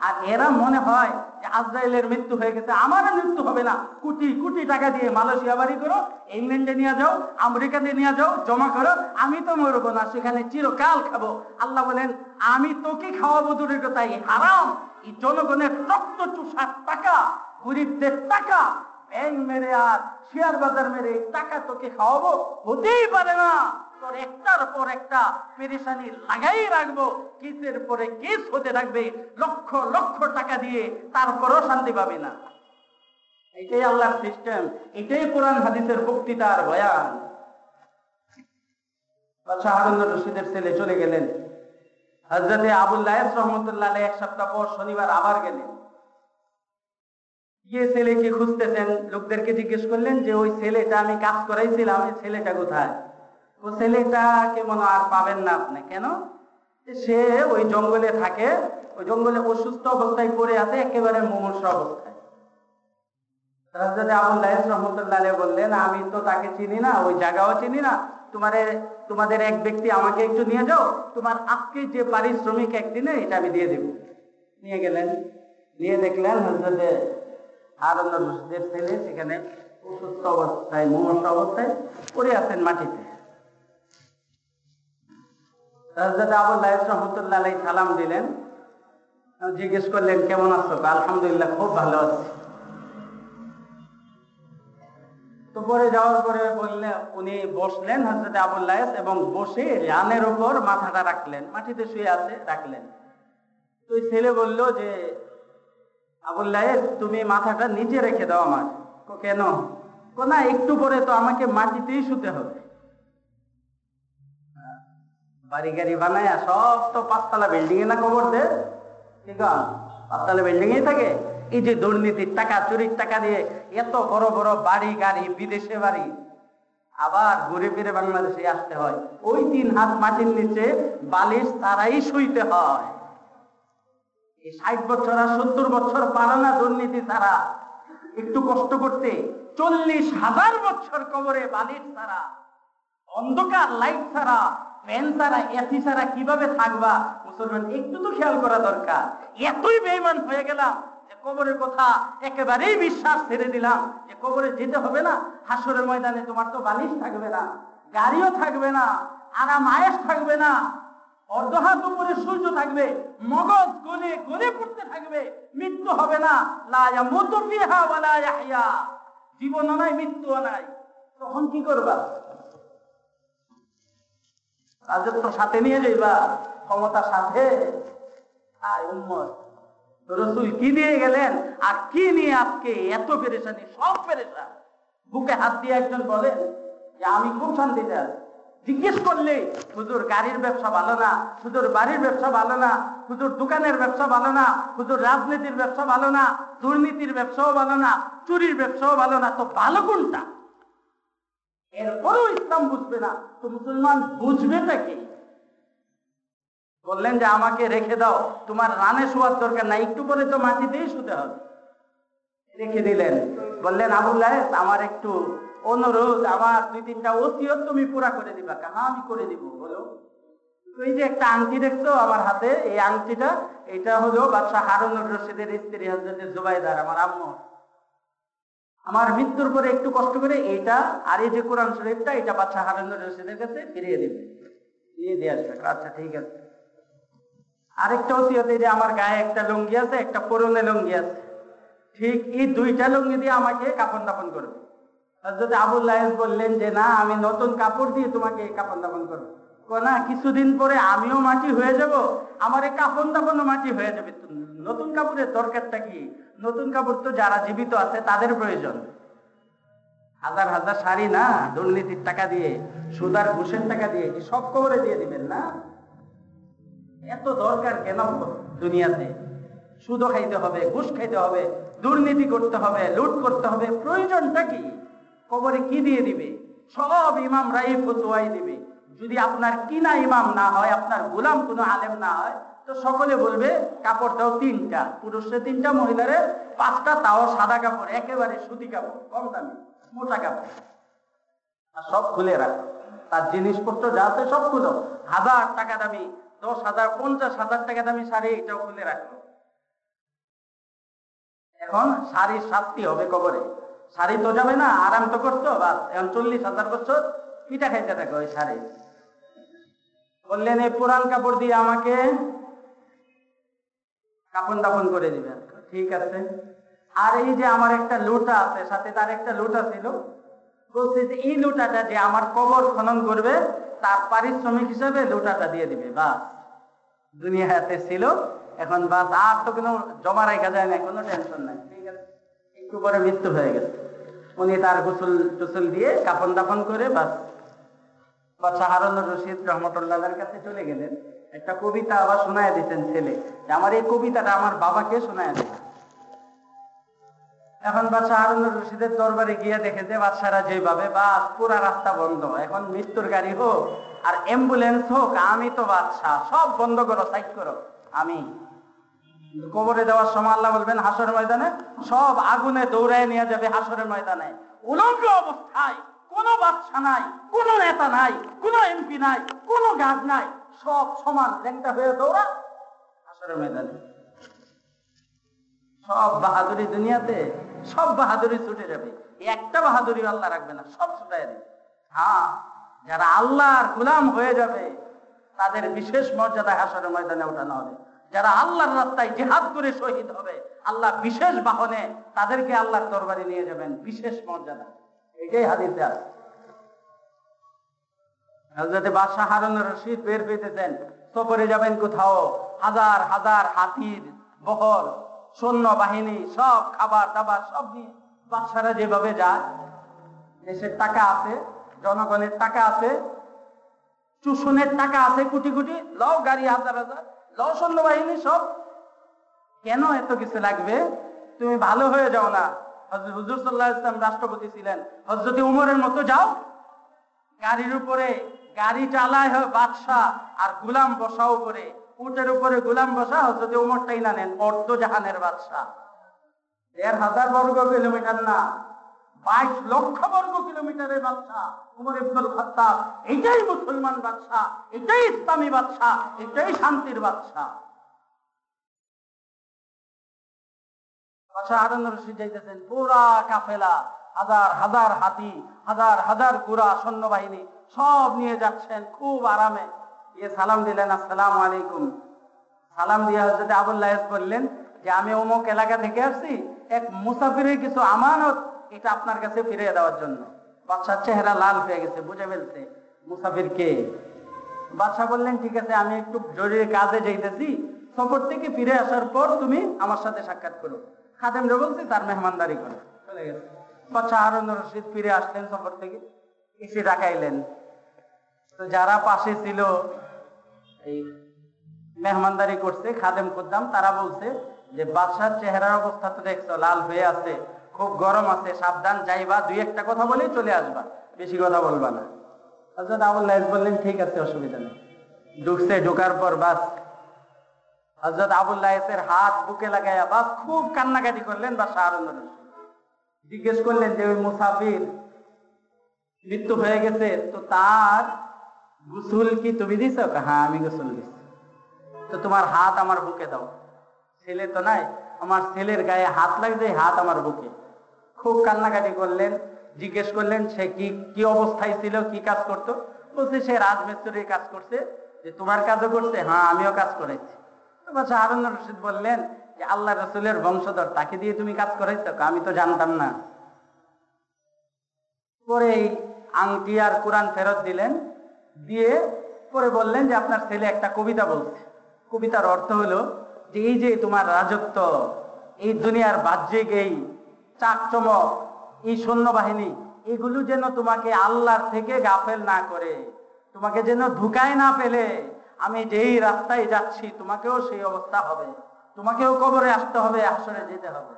Speaker 1: আর এরা মনে হয় যে আজরাইলের মৃত্যু হয়ে গেছে আমারও মৃত্যু হবে না। কোটি কোটি টাকা দিয়ে মালয়েশিয়া বাড়ি করো, ইংল্যান্ডে নিয়ে যাও আমেরিকাতে নিয়ে যাও, জমা করো, আমি তো মরবো না, সেখানে চিরকাল খাব। আল্লাহ বলেন, আমি তোকে খাওয়াবো দূরের কথাই, হারাম। এই জনগণের রক্ত চুষার টাকা, গরিবদের টাকা ব্যাংক মেরে আর শেয়ার বাজার মেরে টাকা তোকে খাওয়াবো? হতেই পারে না। তোর একটার পর একটা পেরেশানি লাগাই রাখব। কেসের পরে কেস হতে থাকবে? লক্ষ লক্ষ টাকা দিয়ে তারপরও শান্তি পাবে না। এটাই আল্লাহর সিস্টেম এটাই কোরআন, হাদিসের বক্তৃতার বয়ান। শাহারুন রশিদের ছেলে চলে গেলেন। হজরতে আবুল লাহেব রহমতুল্লাহ এক সপ্তাহ পর শনিবার আবার গেলেন। গিয়ে ছেলেকে খুঁজতেছেন, লোকদেরকে জিজ্ঞেস করলেন যে, ওই ছেলেটা আমি কাজ করাইছিলাম ওই ছেলেটা কোথায়? ও ছেলেটাকে মনে হয় আর পাবেন না আপনি, কেন? সে ওই জঙ্গলে থাকে, ওই জঙ্গলে অসুস্থ অবস্থায় পড়ে আছে, একেবারে মুমূর্ষ অবস্থায়। বললেন, আমি তো তাকে চিনি না, ওই জায়গাও চিনি না। তোমাদের তোমাদের এক ব্যক্তি আমাকে একটু নিয়ে যাও, তোমার আজকে যে পারিশ্রমিক একদিনে এটা আমি দিয়ে দেব। নিয়ে গেলেন। নিয়ে দেখলেন হজরতে হারুন রশিদের ছেলে সেখানে অসুস্থ অবস্থায়, মুমূর্ষ অবস্থায় পড়ে আছেন মাটিতে। হজরত আবুল লাইস রহমতুল্লাহ সালাম দিলেন, জিজ্ঞেস করলেন, কেমন আছো? আলহামদুলিল্লাহ, খুব ভালো আছি। তো পরে যাওয়ার পরে বললেন উনি বসলেন হজরত আবুল্লাহ এবং বসে রানের উপর মাথাটা রাখলেন, মাটিতে শুয়ে আছে, রাখলেন। তো ছেলে বলল যে তুমি মাথাটা নিচে রেখে দাও আমার। কেন? না, একটু পরে তো আমাকে মাটিতেই শুতে হবে। বাড়ি গাড়ি বানায় সব তো পাঁচতলা বিল্ডিং এ না কবর পাঁচতলা বিল্ডিং থাকে? এই যে দুর্নীতির টাকা, চুরির টাকা দিয়ে এত বড় বড় বাড়ি, গাড়ি, বিদেশে বাড়ি। আবার ঘুরে ফিরে বাংলাদেশে আসতে হয়। ওই তিন হাত মাটির নিচে বালিশ তারাই শুইতে হয়। ষাট বছর আর সত্তর বছর পারে দুর্নীতি ছাড়া একটু কষ্ট করতে চল্লিশ হাজার বছর কবরে বালিশ ছাড়া অন্ধকার লাইট ছাড়া ফ্যান ছাড়া এসি ছাড়া কীভাবে থাকবা? মুসলমান, একটু তো খেয়াল করা দরকার। এতই বেইমান হয়ে গেলাম কবরের কথা একেবারেই বিশ্বাস ছেড়ে দিলাম যে কবরে যেতে হবে না। হাসরের ময়দানে তোমার তো বালিশ থাকবে না, গাড়িও থাকবে না, আরাম আয়েস থাকবে না। অর্ধহাত উপরে সূর্য থাকবে, মগজ গলে গলে পড়তে থাকবে, মৃত্যু হবে না। লা ইয়ামুতু ফিহা ওয়ালা ইয়াহইয়া। জীবনও নাই মৃত্যুও নাই তখন কি করবা? রাজত্ব সাথে নিয়ে যাইবা, ক্ষমতা সাথে। আয় উম্মত রসুল কি দিয়ে গেলেন? আর কি নিয়ে আজকে এত পেরেশানি? সব পেরেশান। বুকে হাত দিয়ে একজন বলেন, যে আমি খুব শান্তিতে আছি। জিজ্ঞেস করলে, হুজুর গাড়ির ব্যবসা ভালো না? হুজুর বাড়ির ব্যবসা ভালো না? হুজুর দোকানের ব্যবসা ভালো না? হুজুর রাজনীতির ব্যবসা ভালো না? দুর্নীতির ব্যবসাও ভালো না? চুরির ব্যবসাও ভালো না? তো ভালো কোনটা? এরপরেও ইসলাম বুঝবে না। তো মুসলমান বুঝবেটা কি? বললেন যে, আমাকে রেখে দাও। তোমার রানে শোয়ার দরকার নাই। একটু পরে তো মাটিতেই শুতে হবে। রেখে দিলেন। বললেন আবুল্লাহ আমার একটু অনুরোধ আমার দুই তিনটা ওসিয়ত তুমি পুরা করে দিবা। কেন আমি করে দিব, বলো? ওই যে একটা আংটি দেখছ আমার হাতে, এই আংটিটা এটা হলো বাদশাহ হারুনুর রশিদের স্ত্রী হজরত জুবাইদার, আমার আম্মু। আমার মৃত্যুর পরে একটু কষ্ট করে এইটা আর এই যে কোরআন শরীফটা এটা বাচ্চা হারুনুর রশিদের কাছে ফিরিয়ে দিবে। দিয়ে দিয়ে আসবে আচ্ছা ঠিক আছে। আরেকটা ওসিয়তে যে আমার গায়ে একটা লুঙ্গি আছে, একটা পরনে লুঙ্গি আছে। ঠিক এই দুইটা লুঙ্গি দিয়ে আমাকে কাপড় দাপন করবে। হযরত আবুল লাহেজ বললেন যে, না, আমি নতুন কাপড় দিয়ে তোমাকে কাপন দাপন করব। না, কিছুদিন পরে আমিও মাটি হয়ে যাব। আমার এই কাপন দাপনও মাটি হয়ে যাবে। নতুন কাপড়ের দরকারটা কি? নতুন কাপড় তো যারা জীবিত আছে, তাদের প্রয়োজন। হাজার হাজার শাড়ি না, দুর্নীতির টাকা দিয়ে, সুদার ঘুষের টাকা দিয়ে কি সব কবরে দিয়ে দিবেন না? এত দরকার কেন দুনিয়াতে? সুদও খাইতে হবে, ঘুষ খাইতে হবে, দুর্নীতি করতে হবে, লুট করতে হবে। প্রয়োজনটা কি? কবরে কি দিয়ে দিবে? সব ইমাম রাই ফতুয়াই দিবে। যদি আপনার কিনা ইমাম না হয়, আপনার গোলাম কোনো আলেম না হয়, তো সকলে বলবে, কাপড় দাও তিনটা। পুরুষের তিনটা, মহিলারে পাঁচটা, তাও সাদা কাপড়, একেবারে সুতি কাপড়, কম দামি, মোটা কাপড়। আর সব খুলে রাখো। তার জিনিসপত্র যা আছে সব খুলো। হাজার টাকা দামি, দশ হাজার, পঞ্চাশ হাজার টাকা দামি শাড়ি এটাও খুলে রাখল এখন শাড়ির শাস্তি হবে কবরে। শাড়ি তো যাবে না, আরাম তো করতো বাস। এখন চল্লিশ হাজার বছর, পিঠা খাইতে থাকে ওই শাড়ি। বললেন, এই পুরান কাপড় দিয়ে আমাকে কাপন দাপন করে দিবেন। ঠিক আছে। আর এই যে আমার একটা লোটা আছে, সাথে তার একটা লোটা ছিল। বলছে যে, এই লোটাটা যে আমার কবর খনন করবে, তার পারিশ্রমিক হিসাবে লোটাটা দিয়ে দিবে, বাস। দুনিয়াতে ছিল, এখন বাস, আর তো কোনো জমা রেখা যায় না, কোনো টেনশন নাই। একটু পরে মৃত্যু হয়ে গেছে। উনি তার গোসল টুসল দিয়ে কাপন দাপন করে বাস এখন রশিদের দরবারে গিয়ে যে যেভাবে রাস্তা বন্ধ। এখন মৃত্যুর গাড়ি হোক আর অ্যাম্বুলেন্স হোক, আমি তো বাদশাহ, সব বন্ধ করো, সাইড করো। আমি কবরে দেওয়ার সময় আল্লাহ বলবেন, হাসরের ময়দানে সব আগুনে দৌড়ায় নিয়ে যাবে হাসরের ময়দানে। উলঙ্গ অবস্থায়, কোনো বাদশা নাই, কোনো নেতা নাই, কোনো এমপি নাই, কোনো গাছ নাই, সব সমান ল্যাংটা হয়ে দৌড়া হাসরের ময়দানে। সব বাহাদুরি দুনিয়াতে, সব বাহাদুরি ছুটে যাবে। একটা বাহাদুরি আল্লাহ রাখবে না, সব ছুটাই দেবে। হ্যাঁ যারা আল্লাহর গুলাম হয়ে যাবে, তাদের বিশেষ মর্যাদা হাসরের ময়দানে ওঠানো হবে। যারা আল্লাহর রাস্তায় জেহাদ করে শহীদ হবে, আল্লাহ বিশেষ বাহনে তাদেরকে আল্লাহর দরবারে নিয়ে যাবেন, বিশেষ মর্যাদা। এটাই হাদিসে আছে বাদশাহ বের সফরে যাবেন কোথাও, হাজার হাজার হাতির, বহর সৈন্য বাহিনী সব খাবার দাবার সব নিয়ে। বাদশারা যেভাবে যায়, দেশের টাকা আছে, জনগণের টাকা আছে চুষণের টাকা আছে কোটি কোটি, লও গাড়ি হাজার হাজার। সৈন্যবাহিনী সব, কেন এত কিছু লাগবে? তুমি ভালো হয়ে যাও না। হুজুর সাল্লাহ ইসলাম রাষ্ট্রপতি ছিলেন। হজরত উমরের মতো যাও, গাড়ির উপরে গাড়ি চালায় বাদশাহ আর গুলাম বসা উপরে। উটের উপরে গুলাম বসা হজরত উমরটাই না নেন, অর্ধ জাহানের বাদশাহ। দেড় হাজার বর্গ কিলোমিটার না। বাইশ লক্ষ বর্গ কিলোমিটারের বাদশাহ উমর খাত্তাব। এটাই মুসলমান বাদশাহ, এটাই ইসলামী বাদশাহ, এটাই শান্তির বাদশাহ। হাজার হাজার হাতি, হাজার হাজার সব নিয়ে যাচ্ছেন খুব আরামে। দিয়ে সালাম দিলেন, আসসালাম আলাইকুম। সালাম দিয়ে হজরত আবুল্লাহ বললেন যে, আমি অমুক এলাকা থেকে আসছি, এক মুসাফিরের কিছু আমানত এটা আপনার কাছে ফিরিয়ে দেওয়ার জন্য। বাদশার চেহারা লাল হয়ে গেছে, বুঝে ফেলছে। মুসাফির কে? বাদশাহ বললেন, ঠিক আছে, আমি একটু জরুরি কাজে যাইতেছি। সফর থেকে ফিরে আসার পর তুমি আমার সাথে সাক্ষাৎ করো। খাদেম রে বলছি, তার মেহমানদারি করে। চলে গেছে। রশিদ ফিরে আসলেন সফর থেকে। এসে ডাকাইলেন তো যারা পাশে ছিল, এই মেহমানদারি করছে খাদেম খুদ্দাম, তারা বলছে যে বাদশার চেহারার অবস্থা তো দেখছ, লাল হয়ে আছে। খুব গরম আছে, সাবধান যাইবা, দুই একটা কথা বলে চলে আসবা, বেশি কথা বলবা না। হজরত আবুল্লাহ বললেন, ঠিক আছে, অসুবিধা নেই। ঢুকছে, ঢোকার পর বাস। হজরত আবুল্লাহের হাত বুকে লাগাইয়া বাস খুব কান্নাকাটি করলেন বা শাহরুন জিজ্ঞেস করলেন যে, ওই মুসাফির, মৃত্যু হয়ে গেছে, তো তার গুসুল কি তুমি দিছ? হ্যাঁ আমি গোসল দিছি। তো তোমার হাত আমার বুকে দাও। ছেলে তো নাই, আমার ছেলের গায়ে হাত লাগছে হাত আমার বুকে। খুব কান্নাকাটি করলেন, জিজ্ঞেস করলেন, সে কি কি অবস্থায় ছিল? কি কাজ করতো? বলছে, সে রাজমিস্ত্রির কাজ করছে, যে তোমার কাজও করছে? হ্যাঁ আমিও কাজ করেছি। বাচ্চা হারুন রশিদ বললেন যে, আল্লাহ রসুলের বংশধর, তাকে দিয়ে তুমি কাজ করেছ? আমি তো জানতাম না। পরে এই আংটি আর কোরআন ফেরত দিলেন, দিয়ে পরে বললেন যে, আপনার ছেলে একটা কবিতা বলছে। কবিতার অর্থ হলো যে, এই যে তোমার রাজত্ব, এই দুনিয়ার বাহ্যিক এই চাকচমক, এই সৈন্যবাহিনী, এগুলো যেন তোমাকে আল্লাহর থেকে গাফেল না করে, তোমাকে যেন ঢুকায় না পেলে আমি যেই রাস্তায় যাচ্ছি, তোমাকেও সেই অবস্থা হবে। তোমাকেও কবরে আসতে হবে, আসরে যেতে হবে।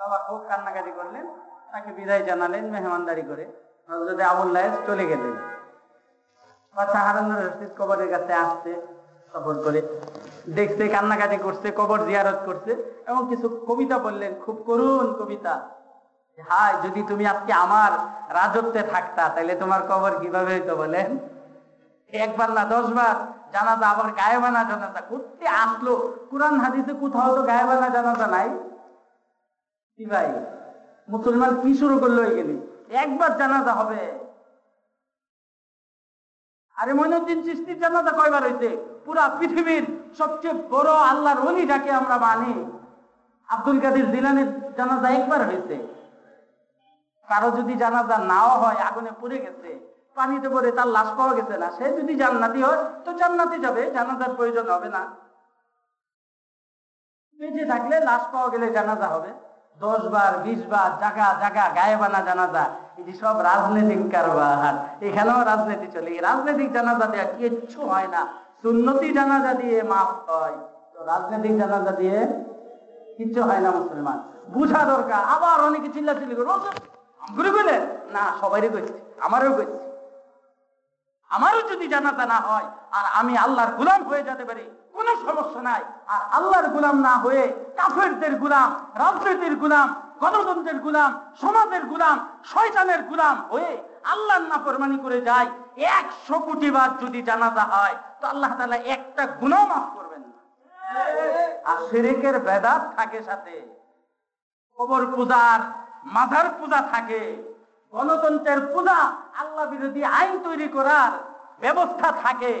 Speaker 1: বাবা খুব কান্নাকাটি করলেন, তাকে বিদায় জানালেন মেহমানদারি করে। হজরত আবুল্লাহ চলে গেলেন। রশিদ কবরের কাছে আসছে সফর করে। দেখছে কান্নাকাটি করছে, কবর জিয়ারত করছে, এবং কিছু কবিতা বললেন, খুব করুণ কবিতা। হাই, যদি তুমি আজকে আমার রাজত্বে থাকতা তাহলে তোমার কবর কীভাবে হইতো বলেন? একবার না দশ বার জানাজা, আবার গায়েবানা জানাজা করতে আসলো। কোরআন হাদিসে কোথাও তো গায়েবানা জানাজা নাই। কি ভাই? মুসলমান কি শুরু করল এখানে? একবার জানাজা হবে। আরে মইনুদ্দিন চিস্তির জানাজা কয়বার হয়েছে পুরা পৃথিবীর সবচেয়ে বড় আল্লাহর অলি যাকে আমরা মানি। আব্দুল কাদের জিলানের জানাজা একবার হয়েছে কারও যদি জানাজা নাও হয়, আগুনে পুড়ে গেছে, পানিতে পড়ে তার লাশ পাওয়া গেছে না, সে যদি জান্নাতি হয়, তো জান্নাতি যাবে, জানাজার প্রয়োজন হবে না। বেঁচে থাকলে লাশ পাওয়া গেলে জানাজা হবে। দশ বার, বিশ বার, জাগা জাগা, গায়ে বানা জানাজা। সব রাজনৈতিক কারবার এখানেও রাজনীতি চলে। রাজনৈতিক জানাজা কিচ্ছু হয় না। সুন্নতি জানাজা দিয়ে মাফ হয়। তো রাজনৈতিক জানাজা দিয়ে কিচ্ছু হয় না মুসলমান। বুঝা দরকার। আবার অনেকে না সবারই আমারও করছি আমারও যদি জানাজা না হয়, আর আমি আল্লাহর গুলাম হয়ে যেতে পারি, কোনো সমস্যা নাই। আর আল্লাহর গুলাম না হয়ে কাফেরদের গুলাম, রাজনীতির গুলাম গণতন্ত্রের গুলাম, সমাজের গুলাম, শয়তানের গুলাম হয়ে আল্লাহর নাফরমানি করে যায়। একশো কোটি বার যদি জানাজা হয়, তো আল্লাহ তাআলা একটা গুনাহ মাফ করবেন আর শিরিকের বেদাত থাকে সাথে। কবর পূজার মাজার পূজা থাকে। গণতন্ত্রের পূজা আল্লাহ বিরোধী আইন তৈরি করার ব্যবস্থা থাকে।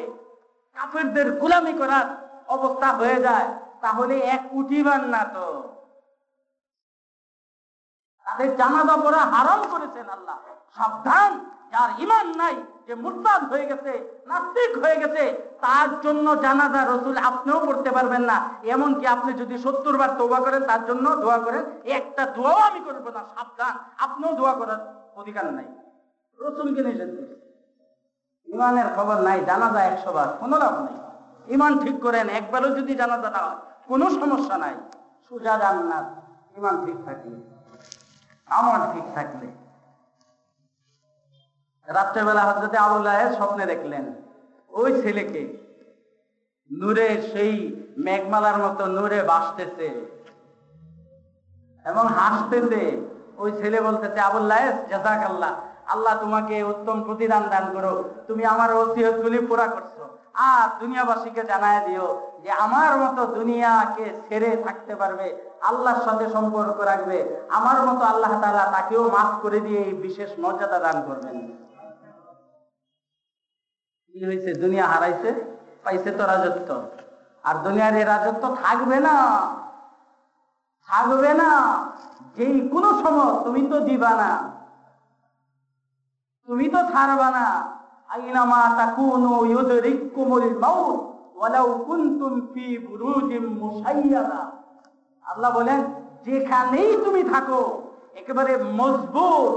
Speaker 1: কাফেরদের গুলামি করার অবস্থা হয়ে যায়। তাহলে এক উঠিবার না তো। তাদের জানাজা পড়া হারাম করেছেন আল্লাহ। সাবধান, যার ইমান নাই, যে মুরতাদ হয়ে গেছে, নাস্তিক হয়ে গেছে, তার জন্য জানাজা রসুল আপনিও করতে পারবেন না। এমনকি আপনি যদি সত্তর বার তোবা করেন, তার জন্য দোয়া করেন, একটা দোয়াও আমি করব না। সাবধান, আপনিও দোয়া করার অধিকার নাই। রসুলকে নিষেধ ইমানের খবর নাই, জানাজা একশো বার কোনো লাভ নেই। ইমান ঠিক করেন, একবারও যদি জানাজা না হয়, কোনো সমস্যা নাই। সুজা জান্নাত ইমান ঠিক থাকলে আমার ঠিক থাকলে রাত্রেবেলা হজরতে আবুল্লাহ স্বপ্নে দেখলেন, ওই ছেলেকে নূরে সেই মেঘমালার মতো নূরে বাসতেছে এবং হাসতেছে। ওই ছেলে বলতেছে, আবুল্লাহ জাজাক আল্লাহ আল্লাহ তোমাকে উত্তম প্রতিদান দান করো তুমি আমার ওসিয়ত গুলি পুরা করছ। আর দুনিয়াবাসীকে জানায় দিও যে আমার মতো দুনিয়াকে ছেড়ে থাকতে পারবে আল্লাহর সাথে সম্পর্ক রাখবে। আমার মতো আল্লাহ তাআলা তাকেও মাফ করে দিয়ে এই বিশেষ মর্যাদা দান করবেন। কি হয়েছে দুনিয়া হারাইছে, পাইছে তো রাজত্ব। আর দুনিয়ার এই রাজত্ব থাকবে না থাকবে না। যেই কোনো সময় তুমি তো দিবা না, তুমি তো ছাড়বা না। আইনামা তাকুনু ইউদরিকুমুল মাউত ওয়ালাউ কুনতুম ফি বুরুজিম মুশাইয়াদা আল্লাহ বলেন, যেখানেই তুমি থাকো, একেবারে মজবুত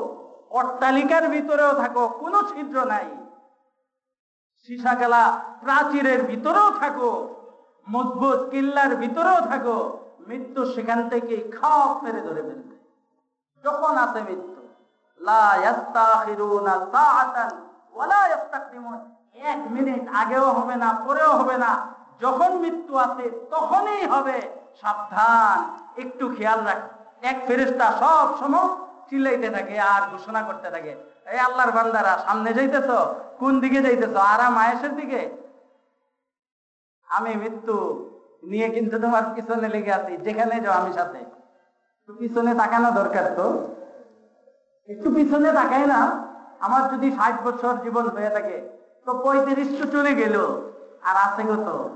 Speaker 1: অট্টালিকার ভিতরেও থাকো, কোনো ছিদ্র নাই। সীসা গেলা প্রাচীরের ভিতরেও থাকো, মজবুত কিল্লার ভিতরেও থাকো, মৃত্যু সেখান থেকে খাপ মেরে ধরে ফেলবে। যখন আসে মৃত্যু এক মিনিট আগেও হবে না, পরেও হবে না। যখন মৃত্যু আসে তখনই হবে। সাবধান, একটু খেয়াল রাখ। এক ফেরেশতা সব সময় চিল্লাইতে থাকে আর ঘোষণা করতে থাকে। এই আল্লাহর বান্দারা, সামনে যাইতেছ? কোন দিকে যাইতেছ? আরাম আয়েসের দিকে? আমি মৃত্যু নিয়ে কিন্তু তোমার পিছনে লেগে আছি। যেখানে যাও, আমি সাথে। পিছনে তাকানো দরকার তো। একটু পিছনে তাকাই না। আমার যদি ষাট বছর জীবন হয়ে থাকে, তো পঁয়ত্রিশ তো চলে গেল। আর আছে কত?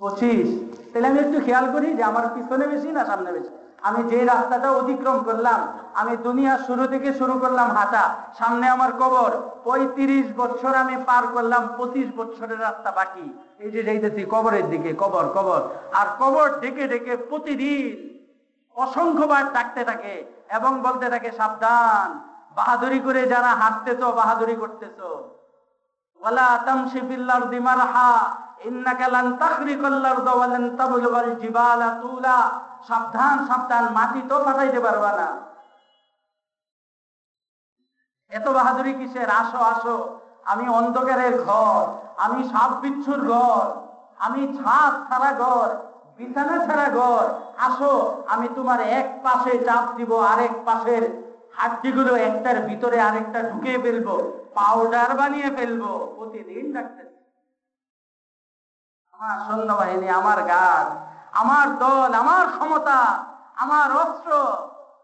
Speaker 1: পঁচিশ তাহলে আমি একটু খেয়াল করি যে আমার পিছনে বেশি না সামনে বেশি? আমি যে রাস্তাটা অতিক্রম করলাম, আমি দুনিয়ার শুরু থেকে শুরু করলাম হাঁটা, সামনে আমার কবর, পঁয়ত্রিশ বছর আমি পার করলাম, পঁচিশ বছরের রাস্তা বাকি। এই যে যাইতেছি কবরের দিকে, কবর কবর। আর কবর ডেকে ডেকে প্রতিদিন অসংখ্যবার ডাকতে থাকে এবং বলতে থাকে, সাবধান, বাহাদুরি করে যারা হাঁটতেছ, বাহাদুরি করতেছ। ওয়ালা তামশি ফিল আরদি সাবধান সাবধান, মাটি তো ফাটাইতে পারবা না। এত বাহাদুরি কিসের? আসো আসো। আমি অন্ধকারের ঘর, আমি সাপ বিচ্ছুর ঘর, আমি ছাদ ছাড়া ঘর, বিছানা ছাড়া ঘর। আসো, আমি তোমার এক পাশে চাপ দিব, আরেক পাশের হাড্ডিগুলো একটার ভিতরে আরেকটা ঢুকে ফেলব, পাউডার বানিয়ে ফেলব, প্রতিদিন ডাকতে আমার সৈন্যবাহিনী, আমার গাছ, আমার দল, আমার ক্ষমতা, আমার অস্ত্র,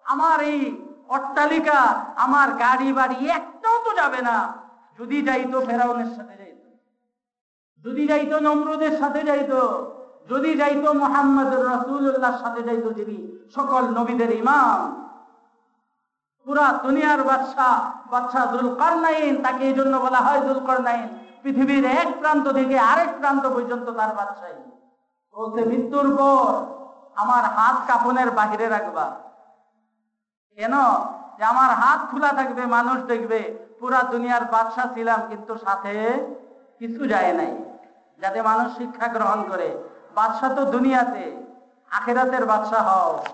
Speaker 1: আমার এই অট্টালিকা, আমার গাড়ি বাড়ি একটাও তো যাবে না। যদি যাইতো ফেরাউনের সাথে যাইতো, যদি যাইতো নমরুদের সাথে যাইতো, যদি যাইতো মোহাম্মদ রসুল্লাহর সাথে যাইতো যিনি সকল নবীদের ইমাম। পুরা দুনিয়ার বাদশাহ বাদশাহ দুল কারনাইন তাকে এই জন্য বলা হয় দুল কারনাইন পৃথিবীর এক প্রান্ত থেকে আরেক প্রান্ত পর্যন্ত তার বাদশাহী। বলছে, মৃত্যুর পর আমার হাত কাফনের বাহিরে রাখবা। কেন? যে আমার হাত খোলা থাকবে, মানুষ দেখবে, পুরা দুনিয়ার বাদশা ছিলাম, কিন্তু সাথে কিছু যায় নাই। যাতে মানুষ শিক্ষা গ্রহণ করে। বাদশা তো দুনিয়াতে, আখেরাতের বাদশা হও।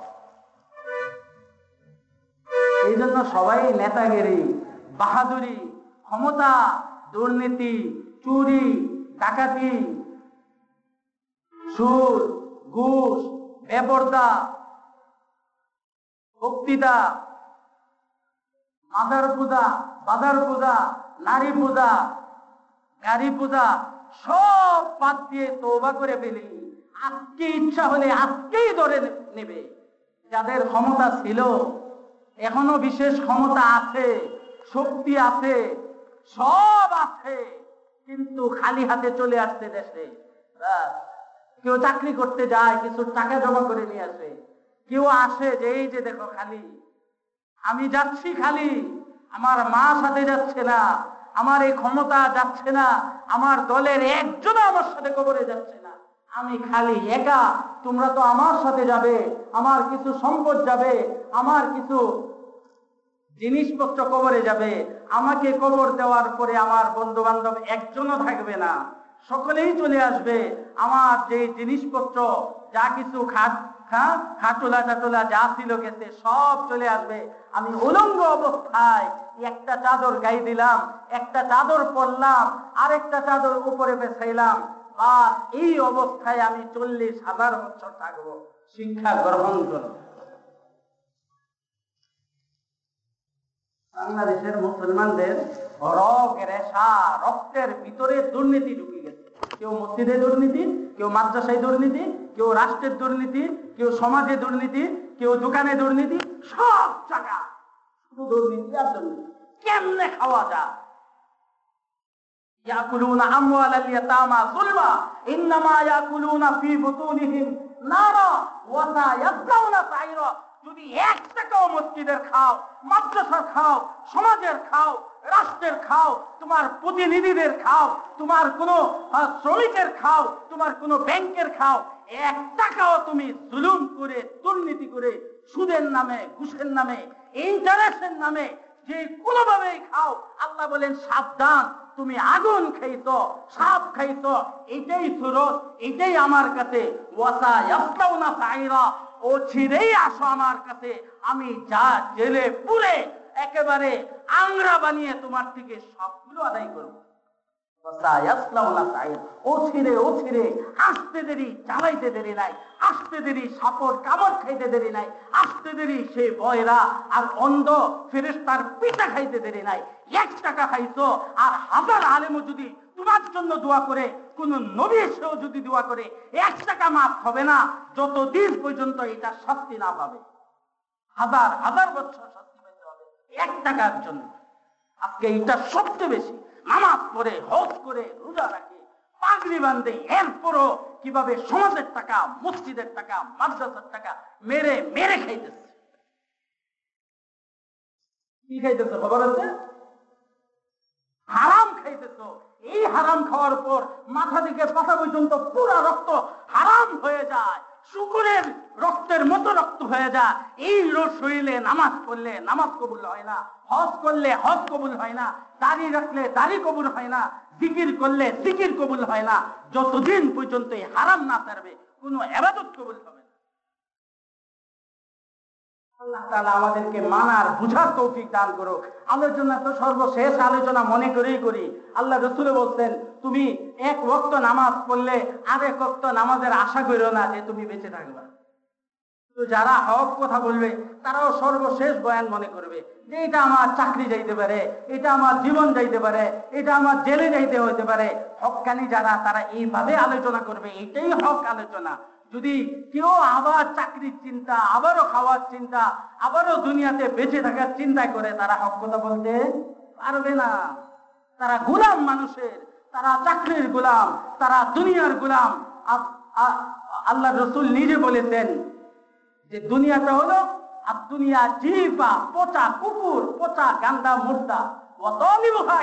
Speaker 1: এই জন্য সবাই নেতাগিরি, বাহাদুরি, ক্ষমতা দুর্নীতি, চুরি, ডাকাতি সুদ ঘুষ, বেপর্দা, বক্তৃতা, মাদার পূজা বাজার পূজা, নারী পূজা গাড়ি পূজা, সব বাদ দিয়ে তৌবা করে ফেলি। আজকে ইচ্ছা হলে আজকেই ধরে নেবে। যাদের ক্ষমতা ছিল, এখনও বিশেষ ক্ষমতা আছে, শক্তি আছে সব আছে। কিন্তু খালি হাতে চলে আসছে দেশে। কেউ চাকরি করতে যায়, কিছু টাকা জমা করে নিয়ে আসে। কেউ আসে যে, এই যে দেখো খালি। আমি যাচ্ছি খালি। আমার মা সাথে যাচ্ছে না। আমার এই ক্ষমতা যাচ্ছে না। আমার দলের একজনও আমার সাথে কবরে যাচ্ছে না। আমি খালি একা। তোমরা তো আমার সাথে যাবে। আমার কিছু সম্পদ যাবে। আমার কিছু জিনিসপত্র কবরে যাবে। আমাকে কবর দেওয়ার পরে আমার বন্ধু বান্ধব একজনও থাকবে না। সকলেই চলে আসবে। আমার যে জিনিসপত্র, যা কিছু খাট হ্যাঁ? খাটুলা টাটুলা যা ছিল গেছে, সব চলে আসবে। আমি উলঙ্গ অবস্থায় একটা চাদর গাই দিলাম, একটা চাদর পরলাম, আরেকটা চাদর উপরে বেছাইলাম। বা এই অবস্থায় আমি চল্লিশ হাজার বছর থাকব। শিক্ষা গ্রহণ করব। বাংলাদেশের মুসলমানদের রগ রেশা রক্তের ভিতরে দুর্নীতি ঢুকে গেছে কেউ মসজিদে দুর্নীতি কেউ মাদ্রাসায় দুর্নীতি কেউ রাষ্ট্রের দুর্নীতি কেউ সমাজে দুর্নীতি কেউ দোকানে দুর্নীতি সব জায়গা শুধু দুর্নীতি আর দুর্নীতি কেমনে খাওয়া যায় يأكلون أموال اليتامى ظلما إنما يأكلون في بطونهم نارا وسيصلون سعيرا যদি এক টাকাও মসজিদের খাও, মাদ্রাসার খাও, সমাজের খাও, রাষ্ট্রের খাও, তোমার প্রতিনিধিদের খাও, তোমার কোনো শ্রমিকের খাও, তোমার কোনো ব্যাংকের খাও, এক টাকাও তুমি জুলুম করে, দুর্নীতি করে, সুদের নামে, ঘুষের নামে ইন্টারেস্টের নামে যে কোনোভাবেই খাও, আল্লাহ বলেন, সাবধান, তুমি আগুন খাইত সাপ খাইত এটাই সুরত, এটাই আমার কাছে ওয়াসা ইয়াসলাউনা সাইরা ও ছিঁড়েই আসো আমার কাছে। আমি যা জেলে পুরে একেবারে আংরা বানিয়ে তোমার থেকে সবগুলো আদায় করব। দেরি, চালাইতে দেরি নাই। দেরি কামড় খাইতে দেরি নাই। দেরি, সে বয়রা আর পিঠা খাইতে দেরি নাই। এক টাকা আর হাজার আলেমও যদি তোমার জন্য দোয়া করে, কোন নবী এসেও যদি দোয়া করে, এক টাকা মাফ হবে না, যতদিন পর্যন্ত এটা শাস্তি না পাবে। হাজার হাজার বছর এক টাকার জন্য। আজকে এটা সবচেয়ে বেশি। নামাজ পড়ে, হজ করে, রোজা রাখে বান্ধে এরপরও কীভাবে সমাজের টাকা, মসজিদের টাকা, মাদ্রাসার টাকা মেরে মেরে খাইতেছে। খাইতেছে, খবর আছে? হারাম খাইতেছো। এই হারাম খাওয়ার পর মাথা থেকে পাতা পর্যন্ত পুরো রক্ত হারাম হয়ে যায়। শুকুরের রক্তের মতো রক্ত হয়ে যায়। এই রোজ শরীরে নামাজ পড়লে নামাজ কবুল হয় না, হজ করলে হজ কবুল হয় না, দাড়ি রাখলে দাড়ি কবুল হয় না, জিকির করলে জিকির কবুল হয় না। যতদিন পর্যন্ত হারাম না ছাড়বে, কোনো এবাদত কবুল হবে আল্লাহ তাআলা আমাদেরকে মানার বুঝার তৌফিক দান করো আলোচনা তো সর্বশেষ আলোচনা মনে করেই করি। আল্লাহ রসুলে বলছেন, তুমি এক ওয়াক্ত নামাজ পড়লে আরেক ওয়াক্ত নামাজের আশা করো না যে তুমি বেঁচে থাকবা। যারা হক কথা বলবে, তারাও সর্বশেষ বয়ান মনে করবে যে এটা আমার চাকরি যাইতে পারে, এটা আমার জীবন যাইতে পারে, এটা আমার জেলে যাইতে হইতে পারে। হকানি যারা, তারা এইভাবে আলোচনা করবে, এটাই হক আলোচনা। যদি কেউ আবার চাকরির চিন্তা, আবারও খাওয়ার চিন্তা, আবারও দুনিয়াতে বেঁচে থাকার চিন্তা করে, তারা হক কথা বলতে পারবে না। তারা গোলাম মানুষের, তারা চাকরির গোলাম, তারা দুনিয়ার গোলাম। আল্লাহ রসুল নিজে বলেছেন যে দুনিয়াটা হলো আর দুনিয়া জিপা পচা কুকুর, পচা গান্দা, মুর্দা।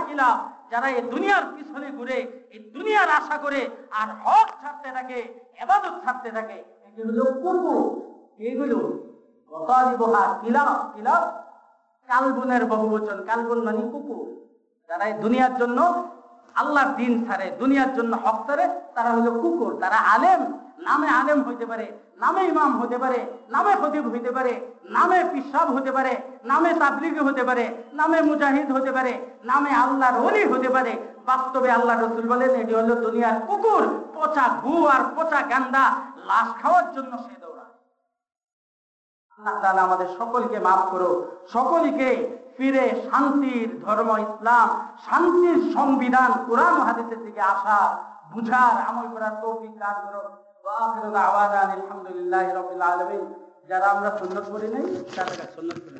Speaker 1: কিলা যারা এই দুনিয়ার পিছনে ঘুরে, এই দুনিয়ার আশা করে আর হক ছাড়তে থাকে এবাদত ছাড়তে থাকে। এগুলো হলো কুকুর এগুলো অতলিবহা কিলা কিলা কালবুনের বহুবচন কালবুন মানে কুকুর। যারা দুনিয়ার জন্য আল্লাহর দিন ছাড়ে, দুনিয়ার জন্য হক ছাড়ে, তারা হলো কুকুর। তারা আলেম নামে আলেম হইতে পারে, নামে ইমাম হতে পারে, নামে খতিব হইতে পারে, নামে পিসাব হতে পারে, নামে তাবলিগ হতে পারে, নামে মুজাহিদ হতে পারে, নামে আল্লাহর ওলি হতে পারে। বাস্তবে আল্লাহ রসুল বলেন, এটি হলো দুনিয়ার কুকুর, পচা গু আর পচা গান্দা, লাশ খাওয়ার জন্য সে দৌড়ায়। আমাদের সকলকে মাফ করো সকলকে ফিরে শান্তির ধর্ম, ইসলাম, শান্তির সংবিধান, কোরআন হাদিসের দিকে আসা বুঝার, আমল করার তৌফিক দান করো আলহামদুলিল্লাহি রাব্বিল আলামিন। যারা আমরা সুন্নত করি নাই সুন্নত করি